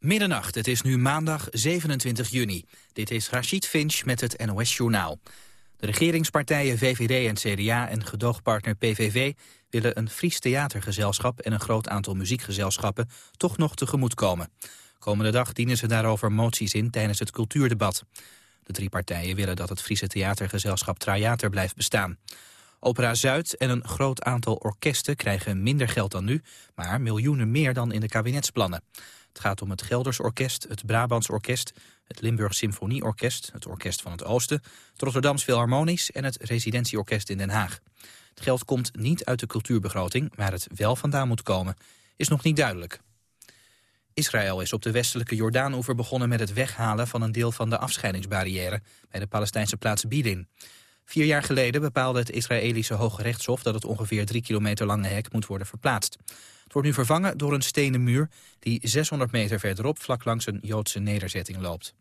Middernacht, het is nu maandag 27 juni. Dit is Rachid Finch met het NOS-journaal. De regeringspartijen VVD en CDA en gedoogpartner PVV... willen een Fries theatergezelschap en een groot aantal muziekgezelschappen... toch nog tegemoetkomen. Komende dag dienen ze daarover moties in tijdens het cultuurdebat. De drie partijen willen dat het Friese theatergezelschap Trajater blijft bestaan. Opera Zuid en een groot aantal orkesten krijgen minder geld dan nu... maar miljoenen meer dan in de kabinetsplannen. Het gaat om het Gelders Orkest, het Brabants Orkest... het Limburg Symfonieorkest, het Orkest van het Oosten... het Rotterdams Philharmonisch en het Residentieorkest in Den Haag. Het geld komt niet uit de cultuurbegroting, waar het wel vandaan moet komen... is nog niet duidelijk. Israël is op de westelijke Jordaanoever begonnen met het weghalen van een deel van de afscheidingsbarrière bij de Palestijnse plaats Bidin. Vier jaar geleden bepaalde het Israëlische Hoge Rechtshof dat het ongeveer drie kilometer lange hek moet worden verplaatst. Het wordt nu vervangen door een stenen muur die 600 meter verderop vlak langs een Joodse nederzetting loopt.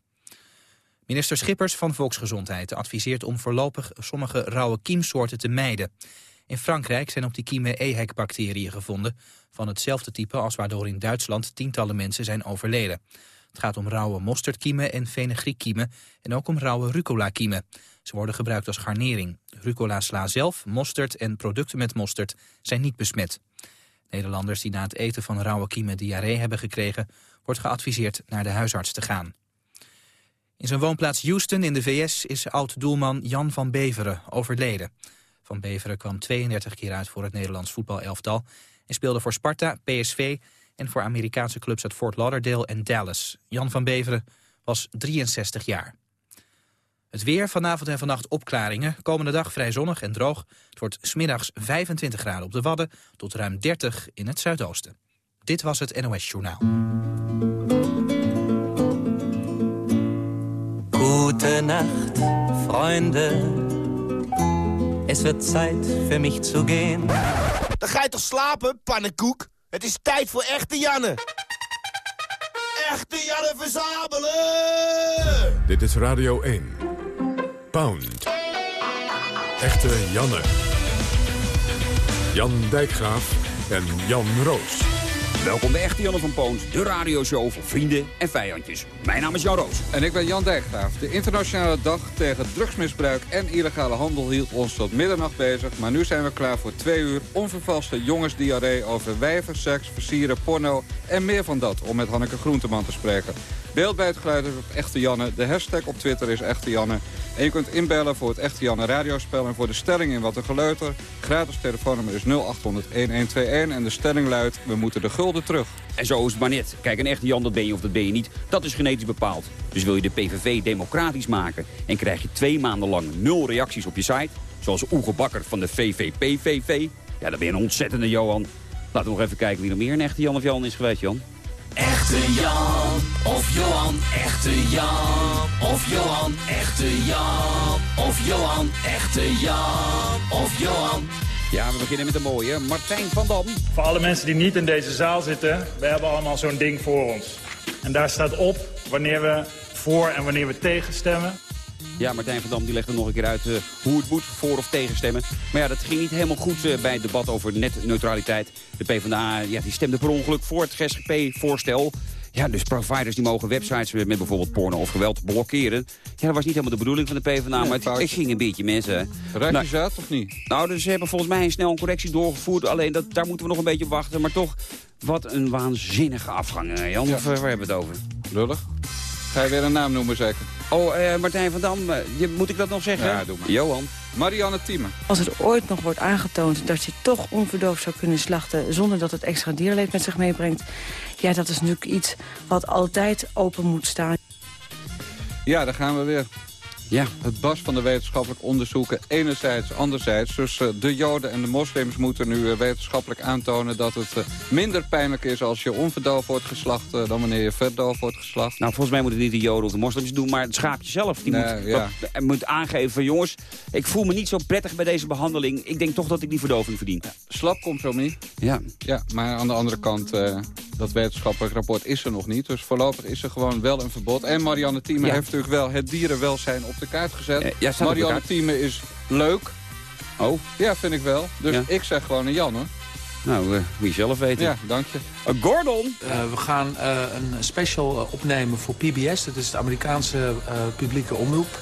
Minister Schippers van Volksgezondheid adviseert om voorlopig sommige rauwe kiemsoorten te mijden. In Frankrijk zijn op die kiemen EHEC-bacteriën gevonden, van hetzelfde type als waardoor in Duitsland tientallen mensen zijn overleden. Het gaat om rauwe mosterdkiemen en fenugreekkiemen en ook om rauwe rucola-kiemen. Ze worden gebruikt als garnering. Rucola sla zelf, mosterd en producten met mosterd zijn niet besmet. Nederlanders die na het eten van rauwe kiemen diarree hebben gekregen... wordt geadviseerd naar de huisarts te gaan. In zijn woonplaats Houston in de VS is oud-doelman Jan van Beveren overleden. Van Beveren kwam 32 keer uit voor het Nederlands voetbalelftal... en speelde voor Sparta, PSV en voor Amerikaanse clubs uit Fort Lauderdale en Dallas. Jan van Beveren was 63 jaar. Het weer, vanavond en vannacht opklaringen. Komende dag vrij zonnig en droog. Het wordt smiddags 25 graden op de Wadden... tot ruim 30 in het zuidoosten. Dit was het NOS Journaal. Gute Nacht, Freunde. Es wird Zeit für mich zu gehen. Dan ga je toch slapen, pannenkoek? Het is tijd voor echte Janne. Echte Janne verzamelen! Dit is Radio 1. Pound. Echte Janne. Jan Dijkgraaf en Jan Roos. Welkom bij Echte Janne van Poont, de radioshow voor vrienden en vijandjes. Mijn naam is Jan Roos. En ik ben Jan Dijkgraaf. De internationale dag tegen drugsmisbruik en illegale handel hield ons tot middernacht bezig. Maar nu zijn we klaar voor twee uur onvervalste jongensdiarree over wijven, seks, versieren, porno en meer van dat. Om met Hanneke Groenteman te spreken. Beeld bij het geluid is op Echte Janne. De hashtag op Twitter is Echte Janne. En je kunt inbellen voor het Echte Janne radiospel en voor de stelling in Wat een Geleuter. Gratis telefoonnummer is 0800-1121 en de stelling luidt, we moeten de gulden terug. En zo is het maar net. Kijk, een echte Jan, dat ben je of dat ben je niet. Dat is genetisch bepaald. Dus wil je de PVV democratisch maken... en krijg je twee maanden lang nul reacties op je site... zoals Oege Bakker van de VVP-VV... ja, dan ben je een ontzettende Johan. Laten we nog even kijken wie er meer een echte Jan of Jan is geweest, Jan. Echte Jan of Johan, echte Jan of Johan, echte Jan of Johan, echte Jan of Johan. Ja, we beginnen met een mooie. Martijn van Dam. Voor alle mensen die niet in deze zaal zitten, we hebben allemaal zo'n ding voor ons. En daar staat op wanneer we voor en wanneer we tegen stemmen. Ja, Martijn van Dam die legt er nog een keer uit uh, hoe het moet voor of tegenstemmen. Maar ja, dat ging niet helemaal goed uh, bij het debat over netneutraliteit. De PvdA ja, die stemde per ongeluk voor het GSGP-voorstel. Ja, dus providers die mogen websites met bijvoorbeeld porno of geweld blokkeren. Ja, dat was niet helemaal de bedoeling van de PvdA, maar het, het, ging een beetje mensen. Je nou, of niet? Nou, dus ze hebben volgens mij snel een correctie doorgevoerd. Alleen dat, daar moeten we nog een beetje wachten. Maar toch, wat een waanzinnige afgang, Jan. Ja. Of, waar hebben we het over? Lullig. Ga je weer een naam noemen, zeker? Oh, uh, Martijn van Dam, uh, moet ik dat nog zeggen? Ja, doe maar. Johan. Marianne Thieme. Als het ooit nog wordt aangetoond dat je toch onverdoofd zou kunnen slachten... zonder dat het extra dierleed met zich meebrengt... ja, dat is natuurlijk iets wat altijd open moet staan. Ja, daar gaan we weer. Ja. Het bas van de wetenschappelijk onderzoeken enerzijds, anderzijds. Dus uh, de joden en de moslims moeten nu uh, wetenschappelijk aantonen... dat het uh, minder pijnlijk is als je onverdoofd wordt geslacht... dan wanneer je verdoofd wordt geslacht. Nou, volgens mij moeten niet de joden of de moslims doen... maar het schaapje zelf. Die nee, moet, ja. dat, moet aangeven van jongens... ik voel me niet zo prettig bij deze behandeling. Ik denk toch dat ik die verdoving verdien. Ja, slap compromis. Ja. Ja, maar aan de andere kant... dat wetenschappelijk rapport is er nog niet. Dus voorlopig is er gewoon wel een verbod. En Marianne Thieme Ja. heeft natuurlijk wel het dierenwelzijn op de kaart gezet. Eh, ja, Marianne. Thieme is leuk. Oh, Ja, vind ik wel. Dus Ja. ik zeg gewoon een Jan, hoor. Nou, eh, moet je zelf weten. Ja, dank je. Eh, Gordon! we gaan eh, een special eh, opnemen voor PBS. Dat is de Amerikaanse eh, publieke omroep.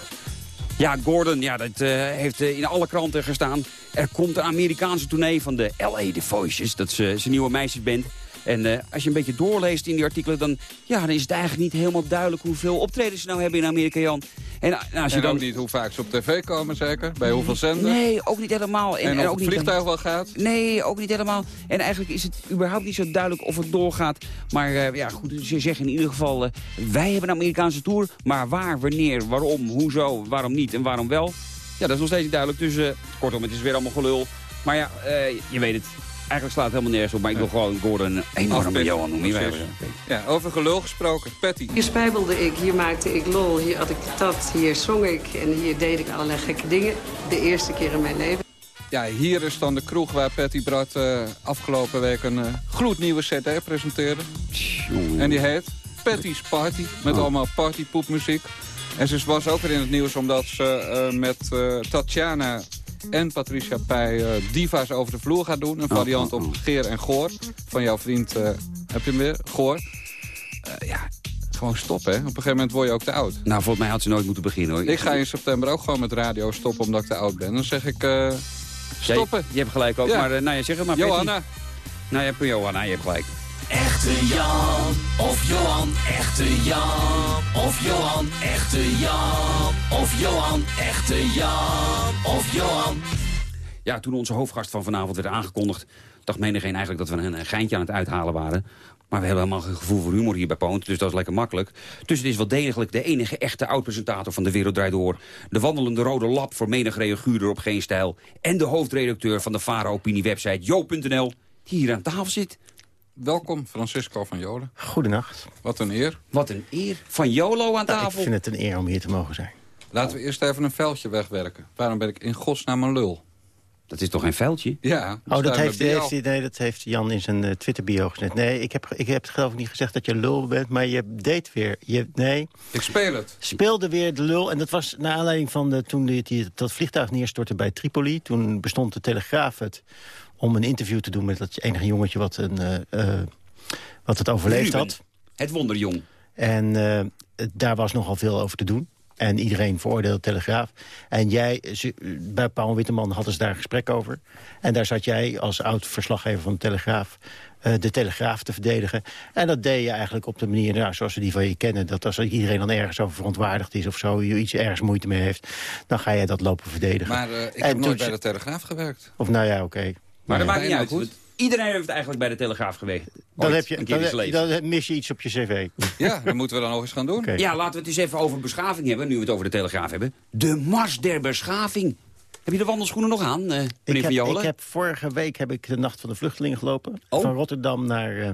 Ja, Gordon, ja, dat eh, heeft eh, in alle kranten gestaan. Er komt een Amerikaanse tournee van de LA The Voices. Dat is eh, zijn nieuwe meisjesband. En eh, als je een beetje doorleest in die artikelen... Dan, ja, dan is het eigenlijk niet helemaal duidelijk hoeveel optredens ze nou hebben in Amerika, Jan. En, eh, als je En dan... ook niet hoe vaak ze op tv komen, zeker? Bij hoeveel zenders? Nee, ook niet helemaal. En, en of ook het niet vliegtuig wel gaat? Nee, ook niet helemaal. En eigenlijk is het überhaupt niet zo duidelijk of het doorgaat. Maar eh, ja, goed, ze zeggen in ieder geval... eh, wij hebben een Amerikaanse tour, maar waar, wanneer, waarom, hoezo, waarom niet en waarom wel... Ja, dat is nog steeds niet duidelijk. Dus kortom, het is weer allemaal gelul. Maar ja, je weet het. Eigenlijk slaat het helemaal nergens op. Maar ik wil gewoon Gordon een enorme. Johan noemen. Ja, over gelul gesproken. Patty. Hier spijbelde ik, hier maakte ik lol, hier had ik dat, hier zong ik en hier deed ik allerlei gekke dingen. De eerste keer in mijn leven. Ja, hier is dan de kroeg waar Patty Bart eh, afgelopen week een eh, gloednieuwe cd presenteerde. Jongen. En die heet Patty's Party, met Oh. allemaal partypoepmuziek. En ze was ook weer in het nieuws omdat ze eh, met eh, Tatjana en Patricia Pij eh, Diva's over de vloer gaat doen. Een Oh, variant oh, oh. op Geer en Goor. Van jouw vriend, eh, heb je hem weer? Goor. Eh, ja, gewoon stoppen, hè. Op een gegeven moment word je ook te oud. Nou, volgens mij had ze nooit moeten beginnen, hoor. Ik ga in september ook gewoon met radio stoppen omdat ik te oud ben. Dan zeg ik, stoppen. Je, je hebt gelijk ook, Ja. maar uh, nou, zeg het maar. Johanna. Nou, je hebt Johanna, je hebt gelijk. Echte Jan of Johan, echte Jan of Johan, echte Jan of Johan, echte Jan of Johan. Ja, toen onze hoofdgast van vanavond werd aangekondigd... dacht menigeen eigenlijk dat we een, geintje aan het uithalen waren. Maar we hebben helemaal geen gevoel voor humor hier bij Poont, dus dat is lekker makkelijk. Dus het is wel degelijk de enige echte oud-presentator van De Wereld Draait Door. De wandelende rode lap voor menig reaguurder op Geen Stijl. En de hoofdredacteur van de Vara Opinie website Jo.nl, die hier aan tafel zit. Welkom, Francisco van Jolen. Goedenacht. Wat een eer. Wat een eer. Van Jolo aan Nou, ik tafel. vind het een eer om hier te mogen zijn. Laten we eerst even een veldje wegwerken. Waarom ben ik in godsnaam een lul? Dat is toch geen veldje? Ja. Oh, dat heeft, nee, dat heeft Jan in zijn eh, Twitter-bio gezet. Nee, ik heb, ik heb geloof ik niet gezegd dat je lul bent, maar je deed weer. Je, nee, Ik speel het. speelde weer de lul. En dat was naar aanleiding van de, toen die, die, dat vliegtuig neerstortte bij Tripoli. Toen bestond de Telegraaf het om een interview te doen met dat enige jongetje wat, een, eh, eh, wat het overleefd Ruben, had. Het wonderjong. En eh, daar was nogal veel over te doen. En iedereen veroordeelde Telegraaf. En jij, bij Paul Witteman hadden ze daar een gesprek over. En daar zat jij als oud-verslaggever van de Telegraaf... de Telegraaf te verdedigen. En dat deed je eigenlijk op de manier nou, zoals we die van je kennen. Dat als iedereen dan ergens over verontwaardigd is of zo... iets ergens moeite mee heeft, dan ga jij dat lopen verdedigen. Maar ik En heb nooit bij de Telegraaf gewerkt. Of nou ja, oké. Maar dat maakt niet uit. goed. Iedereen heeft eigenlijk bij de Telegraaf geweest. Dan, heb je, een keer dan, gelezen. dan mis je iets op je cv. Ja, dat moeten we dan nog eens gaan doen. Ja, laten we het eens even over beschaving hebben, nu we het over de Telegraaf hebben. De Mars der Beschaving. Heb je de wandelschoenen nog aan, eh meneer Ik Van heb, Jolen? ik heb vorige week heb ik de Nacht van de Vluchtelingen gelopen. Oh. Van Rotterdam naar, eh,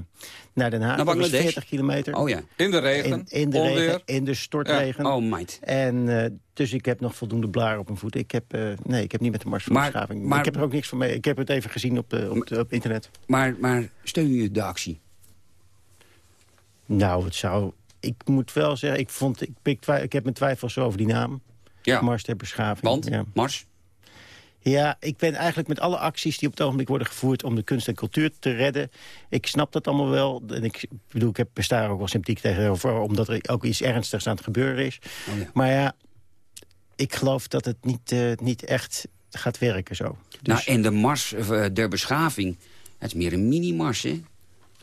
naar Den Haag. Naar dat was Bangladesh? 40 kilometer. Oh ja. In de regen, in, in de onweer. regen, in de stortregen. Oh, meid. En eh, dus ik heb nog voldoende blaren op mijn voeten. Ik heb, eh, nee, ik heb niet met de Mars van Maar- maar- ik heb er ook niks van mee. Ik heb het even gezien op, op, de, op internet. Maar, maar steun je de actie? Nou, het zou... Ik moet wel zeggen, ik, vond, ik, ik, ik heb mijn twijfels over die naam. Ja. Mars ter Beschaving. Want, Ja. Mars? Ja, ik ben eigenlijk met alle acties die op het ogenblik worden gevoerd... om de kunst en cultuur te redden. Ik snap dat allemaal wel. En ik bedoel, ik heb daar ook wel sympathiek tegenover... omdat er ook iets ernstigs aan het gebeuren is. Oh ja. Maar ja, ik geloof dat het niet, eh, niet echt gaat werken zo. Dus, Nou, en de Mars eh, der Beschaving, het is meer een mini-Mars, hè?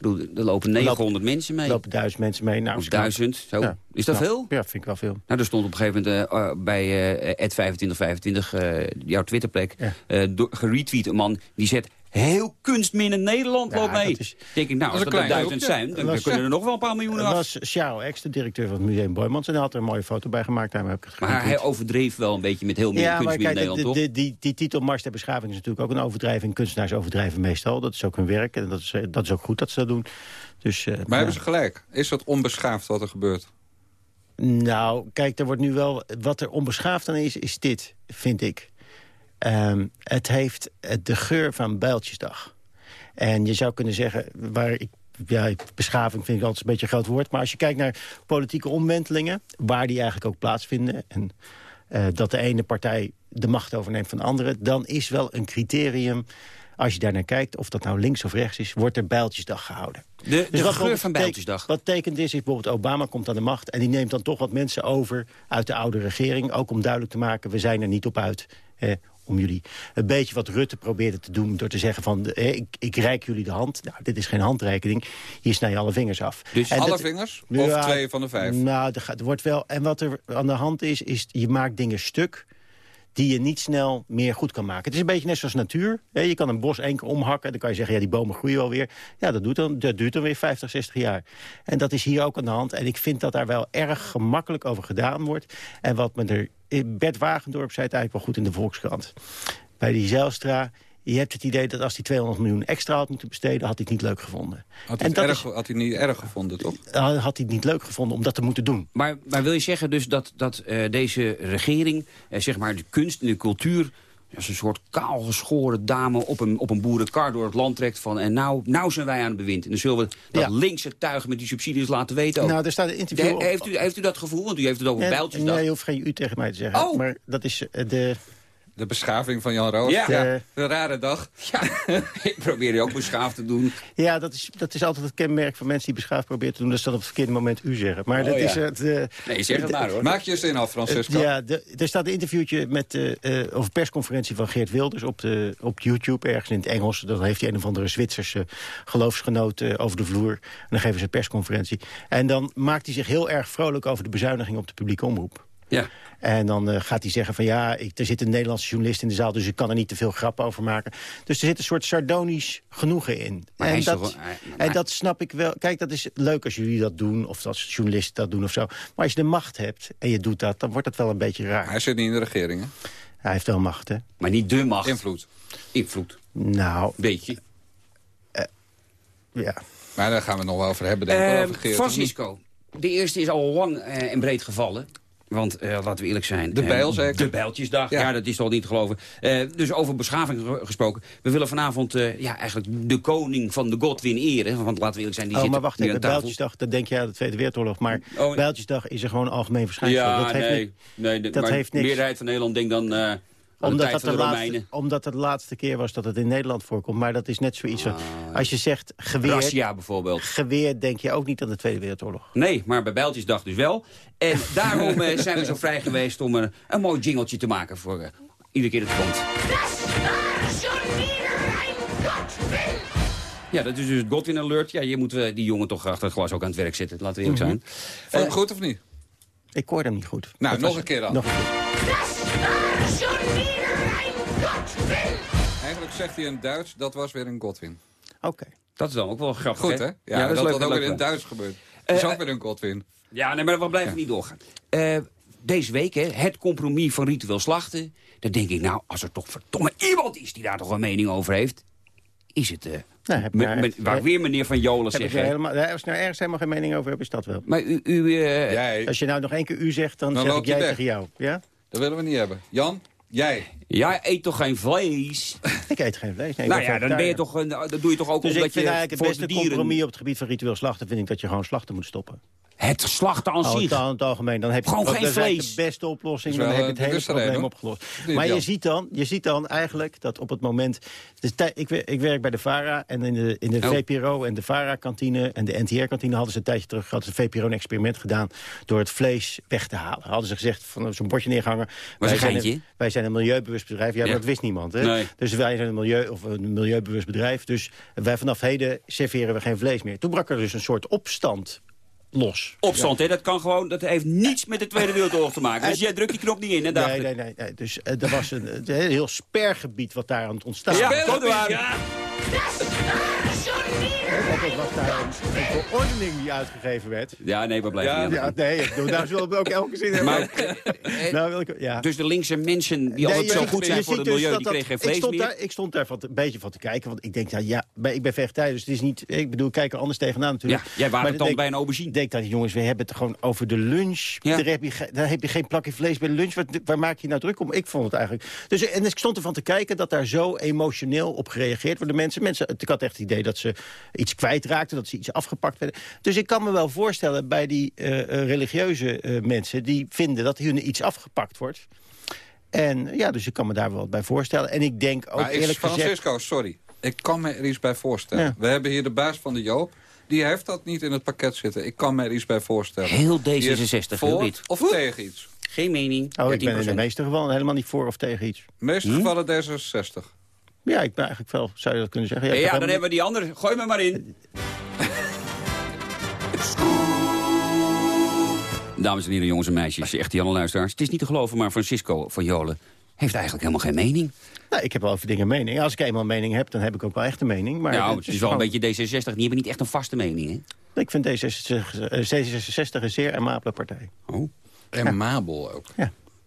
Bedoel, er lopen 900 mensen mee. er lopen duizend mensen mee. Nou, Of is knap. duizend, zo. Ja, Is dat knap. veel? Ja, vind ik wel veel. Nou, er stond op een gegeven moment eh, eh, bij Ed2525, eh, jouw Twitterplek, Ja. geretweet een man die zegt... Heel kunstminnend Nederland Ja, loopt mee. dat is- denk ik, nou, als er duizend zijn, dan was- kunnen er nog wel een paar miljoen Dat af. was Charles Ex, de directeur van het Museum Boymans. En hij had er een mooie foto bij gemaakt. Heb ik het Maar hij overdreef wel een beetje met heel meer Ja, Nederland, de, toch? die, die titel Mars ter Beschaving is natuurlijk ook een overdrijving. Kunstenaars overdrijven meestal. Dat is ook hun werk. En dat is, eh, dat is ook goed dat ze dat doen. Dus, eh, Maar ja. hebben ze gelijk? Is dat onbeschaafd wat er gebeurt? Nou, kijk, er wordt nu wel... Wat er onbeschaafd aan is, is dit, vind ik. Ehm, het heeft eh, de geur van Bijltjesdag. En je zou kunnen zeggen, waar ik... Ja, beschaving vind ik altijd een beetje een groot woord. Maar als je kijkt naar politieke omwentelingen... waar die eigenlijk ook plaatsvinden... en eh, dat de ene partij de macht overneemt van de andere... dan is wel een criterium als je daar naar kijkt, of dat nou links of rechts is... wordt er bijltjesdag gehouden. De, de Dus wat geur van Bijltjesdag. Wat tekent is, is bijvoorbeeld Obama komt aan de macht... en die neemt dan toch wat mensen over uit de oude regering. Ook om duidelijk te maken, we zijn er niet op uit... eh, om jullie een beetje wat Rutte probeerde te doen... door te zeggen van, eh, ik, ik reik jullie de hand. Nou, dit is geen handreiking. Hier snij je alle vingers af. Dus En alle dat- vingers? Of twee van de vijf? Nou, er wordt wel... En wat er aan de hand is, is je maakt dingen stuk die je niet snel meer goed kan maken. Het is een beetje net zoals natuur. Je kan een bos één keer omhakken. Dan kan je zeggen, ja, die bomen groeien wel weer. Ja, dat, doet dan, dat duurt dan weer 50, 60 jaar. En dat is hier ook aan de hand. En ik vind dat daar wel erg gemakkelijk over gedaan wordt. En wat me er... Bert Wagendorp zei het eigenlijk wel goed in de Volkskrant. Bij die Zijlstra... Je hebt het idee dat als hij 200 miljoen extra had moeten besteden... had hij het niet leuk gevonden. Had en hij, dat het is- erg, had hij niet erg gevonden, toch? had hij het niet leuk gevonden om dat te moeten doen. Maar, maar wil je zeggen dus dat, dat eh, deze regering, eh, zeg maar de kunst en de cultuur... als een soort kaalgeschoren dame op een, op een boerenkar door het land trekt van... en nou, nou zijn wij aan het bewind. En dan zullen we dat Ja. linkse tuig met die subsidies laten weten ook. Nou, er staat een interview op- heeft, u, heeft u dat gevoel? Want u heeft het over Nee, bijltjesdag. Nee, je hoeft geen u tegen mij te zeggen. Oh. Maar dat is eh, de... De beschaving van Jan Roos. Ja. Een rare dag. Ja, ik probeer je ook beschaafd te doen. ja, dat is, dat is altijd het kenmerk van mensen die beschaafd proberen te doen. Dat ze dat op het verkeerde moment u zeggen. Maar Oh, dat ja. is het... eh, Nee, zeg het maar hoor. Maak je zin af, Francisco. Ja, de, er staat een interviewtje met, eh eh, over persconferentie van Geert Wilders op, de, op YouTube, ergens in het Engels. Dan heeft hij een of andere Zwitserse geloofsgenoot over de vloer. En dan geven ze een persconferentie. En dan maakt hij zich heel erg vrolijk over de bezuiniging op de publieke omroep. Ja. En dan eh, gaat hij zeggen van ja, ik, er zit een Nederlandse journalist in de zaal... dus ik kan er niet te veel grap over maken. Dus er zit een soort sardonisch genoegen in. Maar en, dat, toch wel- hij- maar- en dat snap ik wel. Kijk, dat is leuk als jullie dat doen... of als journalisten dat doen of zo. Maar als je de macht hebt en je doet dat... dan wordt het wel een beetje raar. Hij zit niet in de regering, hè? Hij heeft wel macht, hè? Maar niet de macht. Invloed. Invloed. Nou, Beetje. ja. Maar daar gaan we het nog wel over hebben, denk ik. wel, Eh. Francisco, de eerste is al lang eh, en breed gevallen. Want eh, laten we eerlijk zijn. De bijl, zeker? De bijltjesdag, ja. Ja. dat is toch niet te geloven. Eh, dus over beschaving ge- gesproken. We willen vanavond eh, ja, eigenlijk de koning van de Godwin eren. Want laten we eerlijk zijn, die Oh, zit maar wacht even, tafel. Bijltjesdag, dan denk je aan de Tweede Wereldoorlog. Maar Oh, Bijltjesdag is er gewoon algemeen verschijnsel. Ja, dat heeft nee. niet- nee de, dat maar heeft de niks. meerderheid van Nederland denkt dan... eh omdat, tijd dat van de de laatste, Romeinen. omdat het de laatste keer was dat het in Nederland voorkomt. Maar dat is net zoiets. van- Ah. als je zegt geweer, Rassia bijvoorbeeld. geweer, denk je ook niet aan de Tweede Wereldoorlog. Nee, maar bij Bijltjesdag dus wel. En daarom eh, zijn we zo vrij geweest om er een mooi jingletje te maken voor eh, iedere keer dat het komt. Ja, dat is dus het Godwin Alert. Ja, je moet eh, die jongen toch achter het glas ook aan het werk zetten. Laten we eerlijk zijn. Vond je hem goed of niet? Ik hoorde hem niet goed. Nou, Dat nog een keer dan. Nog een keer. Eigenlijk zegt hij in Duits, dat was weer een Godwin. Oké. Dat is dan ook wel grappig, Goed, hè? Ja, dat, is leuk, dat ook leuk, weer in. Duits gebeurt. Dat is Eh, ook weer een Godwin. Ja, nee, maar we blijven niet doorgaan. Eh, deze week, hè, het compromis van ritueel slachten. Dan denk ik, nou, als er toch verdomme iemand is die daar toch een mening over heeft... is het... eh Nou, heb je me- daar- me- waar weer meneer Van Jolen Heb ik zegt. hè. helemaal, als ik nou ergens helemaal geen mening over heb, is dat wel. Maar u... u eh, Jij, Als je nou nog één keer u zegt, dan, Dan zeg ik je jij weg. tegen jou. Ja? dat willen we niet hebben. Jan, jij. Jij eet toch geen vlees? Ik eet geen vlees. Nee, ik nou ja, dan, ben je toch, een- dat doe je toch ook Dus ik omdat vind je eigenlijk het voor beste de dieren... compromis op het gebied van ritueel slachten... vind ik dat je gewoon slachten moet stoppen. Het slachten aan Oh, zich. het algemeen. Dan heb je Gewoon geen dat is vlees. de beste oplossing. Dan heb je een het hele probleem reden, opgelost. Maar je ziet, dan, je ziet dan eigenlijk dat op het moment... Ik, wer- ik werk bij de VARA en in de, in de Oh. VPRO en de VARA-kantine... en de NTR-kantine hadden ze een tijdje terug... hadden ze VPRO een experiment gedaan door het vlees weg te halen. Hadden ze gezegd, van zo'n bordje neergehangen... een wij, zijn een, wij zijn een milieubewust bedrijf. Ja, Ja. maar dat wist niemand. Hè? Nee. Dus wij zijn een, milieu, of een milieubewust bedrijf. Dus wij vanaf heden serveren we geen vlees meer. Toen brak er dus een soort opstand los. Opstand, hè? Dat kan gewoon, dat heeft niets met de Tweede Wereldoorlog te maken. Dus jij drukt die knop niet in, hè? David? Nee, nee, nee. nee. Dus eh, er was een, een heel spergebied wat daar aan het ontstaan Ja, was. klopt waar. Ja. Was daar een, een verordening die uitgegeven werd. Ja, nee, we blijven Ja, niet Ja, nee, ik daar zullen we ook elke zin hebben. Maar, nou, wil ik, ja. Dus de linkse mensen die Nee, altijd zo goed zijn voor het dus milieu, dat die dat- kregen geen ik vlees stond meer. Daar, ik stond daar van, een beetje van te kijken, want ik denk, ja, ja maar ik ben vegetariër, dus het is niet... Ik bedoel, ik kijk er anders tegenaan natuurlijk. Ja, jij waren dan bij een aubergine. Ik denk dat, jongens, we hebben het gewoon over de lunch. Ja. Daar, heb je, daar heb je geen plakje vlees bij de lunch. Wat, waar maak je nou druk om? Ik vond het eigenlijk... Dus, en ik stond ervan te kijken dat daar zo emotioneel op gereageerd wordt. De mensen, mensen, ik had echt het idee dat ze iets kwijtraakten, dat ze iets afgepakt werden. Dus ik kan me wel voorstellen bij die eh, eh, religieuze eh, mensen... die vinden dat hun iets afgepakt wordt... En ja, dus ik kan me daar wel wat bij voorstellen. En ik denk ook Maar eerlijk gezegd... Francisco, sorry. Ik kan me er iets bij voorstellen. Ja. We hebben hier de baas van de Joop. Die heeft dat niet in het pakket zitten. Ik kan me er iets bij voorstellen. Heel Die is D66, heel voor of tegen iets. Geen mening. Oh, ik ben in 13%. de meeste gevallen helemaal niet voor of tegen iets. In de meeste Hm? gevallen D66. Ja, ik ben eigenlijk wel, zou je dat kunnen zeggen. Ja, dan helemaal hebben we die andere. Gooi me maar in. Dames en heren, jongens en meisjes, echte Janne luisteraars. Het is niet te geloven, maar Francisco van Jolen heeft eigenlijk helemaal geen mening. Nou, ik heb wel over dingen mening. Als ik eenmaal een mening heb, dan heb ik ook wel echt een mening. Maar nou, het is wel een beetje D66. Die hebben niet echt een vaste mening, hè? Ik vind D66, eh, D66 een zeer amabele partij. Oh, En Mabel ook.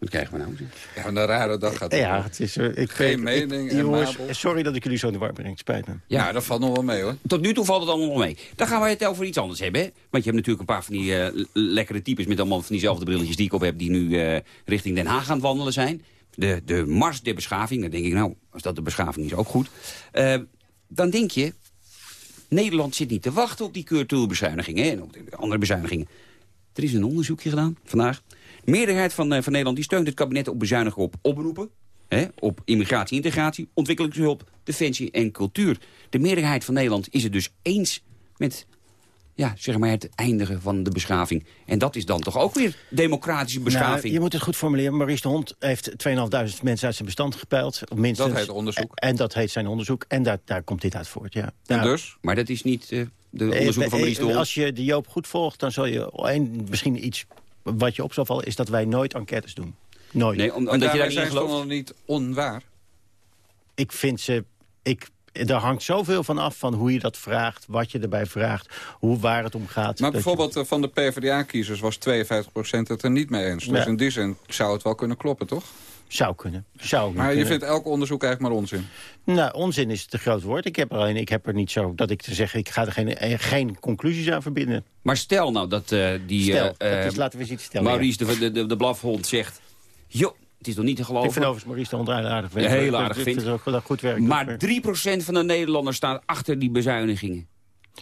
Wat krijgen we nou? Ja, een rare dag gaat het Ja, het is... eh, ik, Geen ik- mening ik- jongens, Mabel. sorry dat ik jullie zo in de war breng. Spijt me. Ja, dat valt nog wel mee hoor. Tot nu toe valt het allemaal nog mee. Dan gaan we het over iets anders hebben. Hè? Want je hebt natuurlijk een paar van die eh, lekkere types... met allemaal van diezelfde brilletjes die ik op heb... die nu eh, richting Den Haag aan het wandelen zijn. De, de mars der beschaving. Dan denk ik, nou, als dat de beschaving is, ook goed. Eh, dan denk je... Nederland zit niet te wachten op die cultuurbezuinigingen... hè, en op de andere bezuinigingen. Er is een onderzoekje gedaan vandaag. De meerderheid van, eh, van Nederland die steunt het kabinet op bezuinigen op opberoepen... Hè, op immigratie, integratie, ontwikkelingshulp, defensie en cultuur. De meerderheid van Nederland is het dus eens met ja, zeg maar het eindigen van de beschaving. En dat is dan toch ook weer democratische beschaving. Nou, je moet het goed formuleren. Maurice de Hond heeft 2.500 mensen uit zijn bestand gepeild. Minstens. Dat heet onderzoek. En dat heet zijn onderzoek. En daar, daar komt dit uit voort, ja. En Nou, dus? Maar dat is niet eh, de eh, onderzoeken van Maurice de Hond. Als je de Joop goed volgt, dan zal je... En misschien iets wat je op zal vallen, is dat wij nooit enquêtes doen. Nooit. Nee, om- omdat je daar niet gelooft. niet onwaar? Ik vind ze... Ik, er hangt zoveel van af van hoe je dat vraagt, wat je erbij vraagt, hoe waar het om gaat. Maar je- bijvoorbeeld eh, van de PvdA-kiezers was 52% het er niet mee eens. Dus Ja. in die zin zou het wel kunnen kloppen, toch? Zou kunnen. Zou Maar je kunnen. vindt elk onderzoek eigenlijk maar onzin. Nou, onzin is te groot woord. Ik heb, er alleen, ik heb er niet zo dat ik te zeggen... ik ga er geen, eh, geen conclusies aan verbinden. Maar stel nou dat eh, die Stel, eh, dat is, laten we eens iets stellen. Maurice de, de, de, de blafhond zegt... joh, het is toch niet te geloven. Ik vind overigens Maurice de Hond aardig. Heel Ik aardig vind vindt. het ook wel goed werk. maar 3% van de Nederlanders staat achter die bezuinigingen.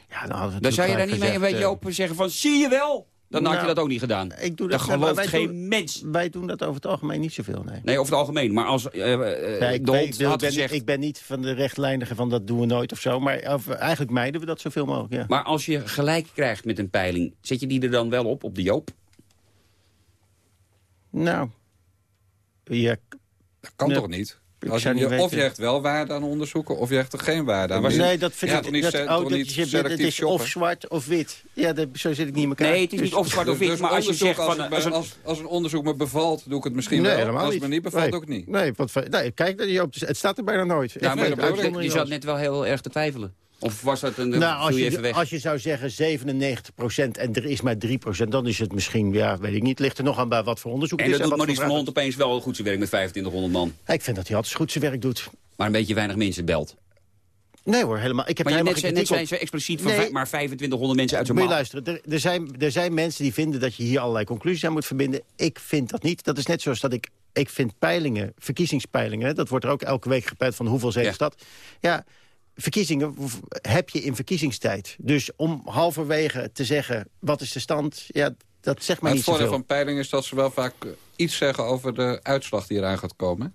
ja, dan, hadden we Dan zou je daar niet mee een beetje eh, op zeggen van... zie je wel? Dan had je Nou, dat ook niet gedaan. Ik doe Dat dat, gelooft wij geen doen- mens. Wij doen dat over het algemeen niet zoveel, nee. Nee, over het algemeen. Maar als eh, eh, Ja, ik, de ben, hond ik, ben- had ben- gezegd... ik ben niet van de rechtlijnige van dat doen we nooit of zo. Maar of, eigenlijk mijden we dat zoveel mogelijk, ja. Maar als je gelijk krijgt met een peiling... zet je die er dan wel op, op de Joop? Nou, ja, Dat kan toch niet? Als je, of je hecht wel waarde aan onderzoeken, of je hecht er geen waarde aan. maar nee, dat vind ik... niet, dat, oh, dat niet is, het is shoppen? of zwart of wit. Ja, dat, zo zit ik niet in elkaar. Nee, het is Dus- niet of zwart of wit. Dus maar als je zegt van... als, eh, als een- als, als een onderzoek me bevalt, doe ik het misschien Nee, wel. helemaal Als het me niet bevalt, Nee. ook niet. Nee, wat, nee kijk, dat je op, het staat er bijna nooit. Ja, maar je zat net wel heel erg te twijfelen. Of was dat een... Nou, als je je, even weg? als je zou zeggen 97% en er is maar 3% dan is het misschien, ja, weet ik niet. Ligt er nog aan bij wat voor onderzoek en het dan is. doet Maurice Hond opeens wel goed zijn werk met 2500 man. Ik vind dat hij altijd goed zijn werk doet. Maar een beetje weinig mensen belt. Nee hoor, helemaal. Ik heb Maar helemaal net, net zijn ze expliciet van Nee. maar 2500 mensen uit zo'n Moet je luisteren, er, er, zijn, er zijn mensen die vinden dat je hier allerlei conclusies aan moet verbinden. Ik vind dat niet. Dat is net zoals dat ik... Ik vind peilingen, verkiezingspeilingen... dat wordt er ook elke week gepeild van hoeveel zetels Ja. dat. Ja, verkiezingen heb je in verkiezingstijd. Dus om halverwege te zeggen, wat is de stand... Ja, dat zegt maar Maar niet het voordeel van peiling is dat ze wel vaak eh, iets zeggen over de uitslag die eraan gaat komen.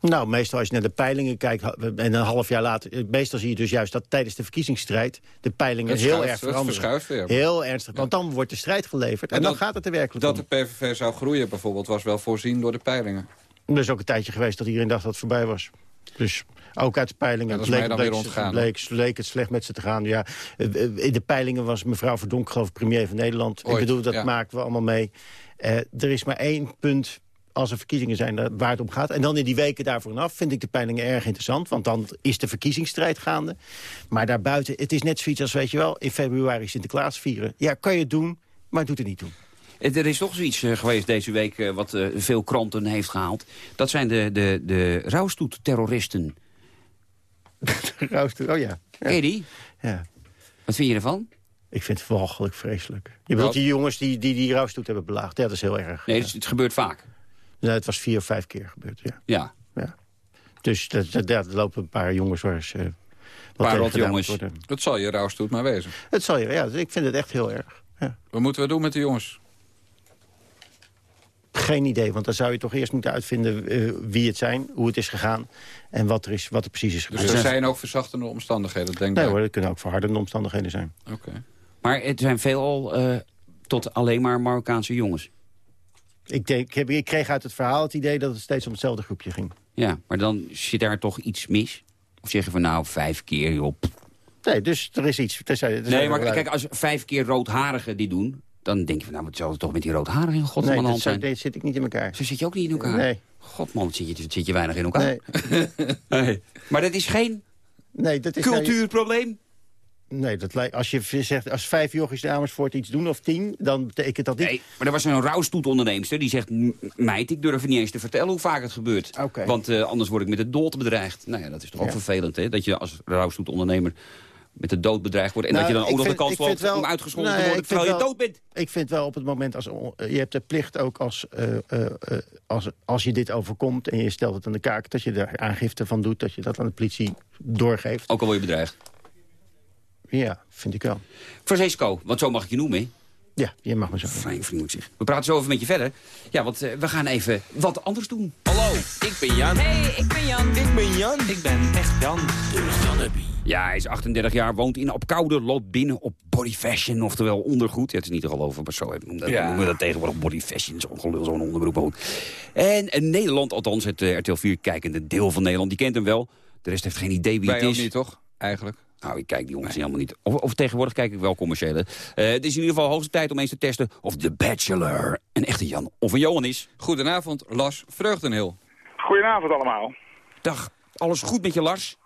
Nou, meestal als je naar de peilingen kijkt... en een half jaar later... eh, meestal zie je dus juist dat tijdens de verkiezingsstrijd... de peilingen heel erg veranderen. Heel ernstig, want dan wordt de strijd geleverd. En, En dan dat- gaat het er werkelijk Dat om. de PVV zou groeien bijvoorbeeld was wel voorzien door de peilingen. Er is ook een tijdje geweest dat iedereen dacht dat het voorbij was. Dus ook uit de peilingen Ja, bleek, ontgaan, bleek het slecht met ze te gaan. Ja, eh, in de peilingen was mevrouw Verdonk, geloof ik, premier van Nederland. Ooit, ik bedoel, dat ja. maken we allemaal mee. Eh, er is maar één punt als er verkiezingen zijn waar het om gaat. En dan in die weken daarvoor af vind ik de peilingen erg interessant. Want dan is de verkiezingsstrijd gaande. Maar daarbuiten, het is net zoiets als, weet je wel... in februari Sinterklaas vieren. Ja, kan je het doen, maar doe het er niet toe. Eh, Er is toch zoiets eh, geweest deze week eh, wat eh, veel kranten heeft gehaald. Dat zijn de, de, de rouwstoet-terroristen. Rooster, oh ja. Ken je die? ja. Wat vind je ervan? Ik vind het walgelijk vreselijk. Je bedoelt die jongens die die, die rouwstoet hebben belaagd. Ja, dat is heel erg. Nee, het, het gebeurt vaak. Ja, het was vier of vijf keer gebeurd, ja. Ja. ja. Dus dat, dat, er lopen een paar jongens waar eh, wat Paar worden. Het zal je rouwstoet maar wezen. Het zal je, ja, dus ik vind het echt heel erg. Ja. Wat moeten we doen met de jongens? Geen idee, want dan zou je toch eerst moeten uitvinden eh, wie het zijn, hoe het is gegaan en wat er, is, wat er precies is Dus gebeurd. er zijn ook verzachtende omstandigheden, denk Nee ik. hoor, dat kunnen ook verhardende omstandigheden zijn. Oké. Maar het zijn veelal eh, tot alleen maar Marokkaanse jongens. Ik, denk, ik, heb, ik kreeg uit het verhaal het idee dat het steeds om hetzelfde groepje ging. Ja, maar dan zit daar toch iets mis? Of zeg je van nou, vijf keer, joh. pff. Nee, dus er is iets. Er zijn, er Nee, zijn maar kijk, als vijf keer roodharigen die doen... dan denk je van nou, wat zal toch met die roodharigen in godsnaam nee, aan de hand zijn? nee, zit ik niet in elkaar. Zo zit je ook niet in elkaar? Nee. God man, zit je, zit je weinig in elkaar? Nee. Nee. Maar dat is geen Nee, dat is cultuurprobleem? Nee, dat lijkt, als je zegt, als vijf jochies in Amersfoort iets doen of tien, dan betekent dat niet. Nee, maar er was een rouwstoetonderneemster die zegt... "M- meid, ik durf niet eens te vertellen hoe vaak het gebeurt. Want eh, anders word ik met de dood bedreigd. Nou ja, dat is toch ook Ja. vervelend, hè? Dat je als rouwstoetondernemer met de dood bedreigd wordt... en Nou, dat je dan ook nog de kans loopt wel- om uitgescholden Nee, te worden terwijl je wel- dood bent. Ik vind wel op het moment, als je hebt de plicht ook als, eh, eh, eh, als, als je dit overkomt en je stelt het aan de kaak, dat je daar aangifte van doet, dat je dat aan de politie doorgeeft. Ook al word je bedreigd. Ja, vind ik wel. Francesco, want zo mag ik je noemen? Ja, je mag me zo. Fijn vriendelijk zeg. We praten zo even met je verder. Ja, want eh, we gaan even wat anders doen. Hallo, ik ben Jan. Hey, ik ben Jan. Ik ben Jan. Ik ben echt Jan. Ja, hij is 38 jaar, woont in Apkoude, loopt binnen op body fashion, oftewel ondergoed. Ja, het is niet er al over, maar zo noemen dat, Ja. noemen we dat tegenwoordig body fashion. Zo'n gelul, zo'n onderbroek. maar. En Nederland, althans het eh, RTL 4 kijkende deel van Nederland, die kent hem wel. De rest heeft geen idee wie Wij het ook is. niet, toch? Eigenlijk. Nou, ik kijk die jongens helemaal niet. Of, of tegenwoordig kijk ik wel commerciële. Eh, het is in ieder geval hoogste tijd om eens te testen of The Bachelor een echte Jan of een Johan is. Goedenavond, Lars Vreugdenhil. Goedenavond allemaal. Dag, alles goed met je Lars?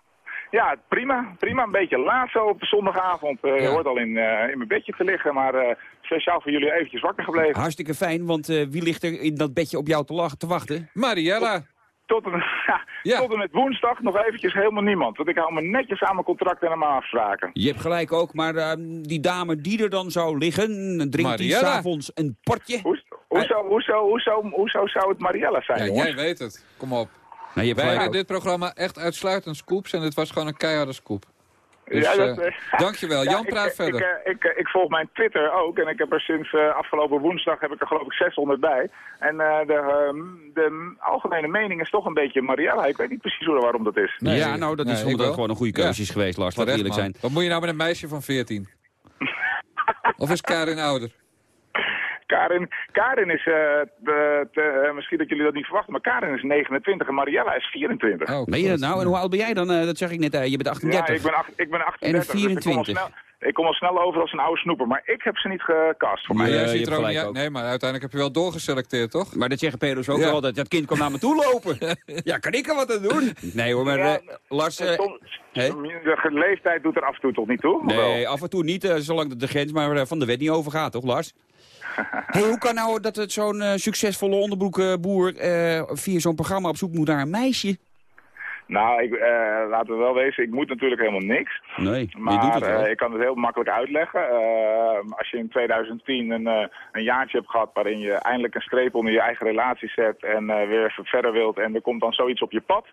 Ja, prima. Prima. Een beetje laat zo op zondagavond. Eh, Je hoort al in, eh, in mijn bedje te liggen, maar eh, speciaal voor jullie eventjes wakker gebleven. Hartstikke fijn, want eh, wie ligt er in dat bedje op jou te, te wachten? Mariella. Tot en, ja, tot en met woensdag nog eventjes helemaal niemand. Want ik hou me netjes aan mijn contract en aan mijn afspraken. Je hebt gelijk ook, maar eh, die dame die er dan zou liggen, drinkt die Mariella. s'avonds een potje? Hoezo, hoezo, hoezo, hoezo zou het Mariella zijn, Ja, jij weet het. Kom op. Nee, je hebt Wij hebben dit programma echt uitsluitend scoops en dit was gewoon een keiharde scoop. Dus, Ja, dat, eh, eh, dankjewel. Ja, Jan, ik- praat ik, verder. Ik, ik, ik, volg mijn Twitter ook en ik heb er sinds eh, afgelopen woensdag heb ik er geloof ik 600 bij. En eh, de, ehm, de algemene mening is toch een beetje Mariella. Ik weet niet precies hoe, waarom dat is. ja, nou, dat is Nee, omdat gewoon een goede keuze is geweest, Lars. Eerlijk man. zijn. Wat moet je nou met een meisje van 14? of is Karin ouder? Karin, Karin is, eh, de, de- eh, misschien dat jullie dat niet verwachten, maar Karin is 29 en Mariella is 24. Oh, Meen je dat nou? En hoe oud ben jij dan? Eh, dat zeg ik net. je bent 38. Ja, ik ben, acht- ik ben 38. dus ik kom al 24. snel- Ik kom al snel over als een oude snoeper, maar ik heb ze niet gecast voor mij. Je ziet hebt er ook niet uit- Nee, maar uiteindelijk heb je wel doorgeselecteerd, toch? Maar dat zeggen pedo's ook Ja. wel altijd. Dat kind komt naar me toe lopen. ja, kan ik er wat aan doen? Nee hoor, maar Ja, eh, Lars... De leeftijd doet er af en toe toch niet toe? of wel? Nee, af en toe niet, eh, zolang de, de grens maar van de wet niet overgaat, toch Lars? hey, hoe kan nou dat het zo'n eh, succesvolle onderbroekboer eh via zo'n programma op zoek moet naar een meisje? Nou, ik, eh, laten we wel wezen, ik moet natuurlijk helemaal niks. Nee, Maar je doet het wel. eh, ik kan het heel makkelijk uitleggen. Als je in 2010 een, eh, een jaartje hebt gehad waarin je eindelijk een streep onder je eigen relatie zet en eh, weer verder wilt en er komt dan zoiets op je pad,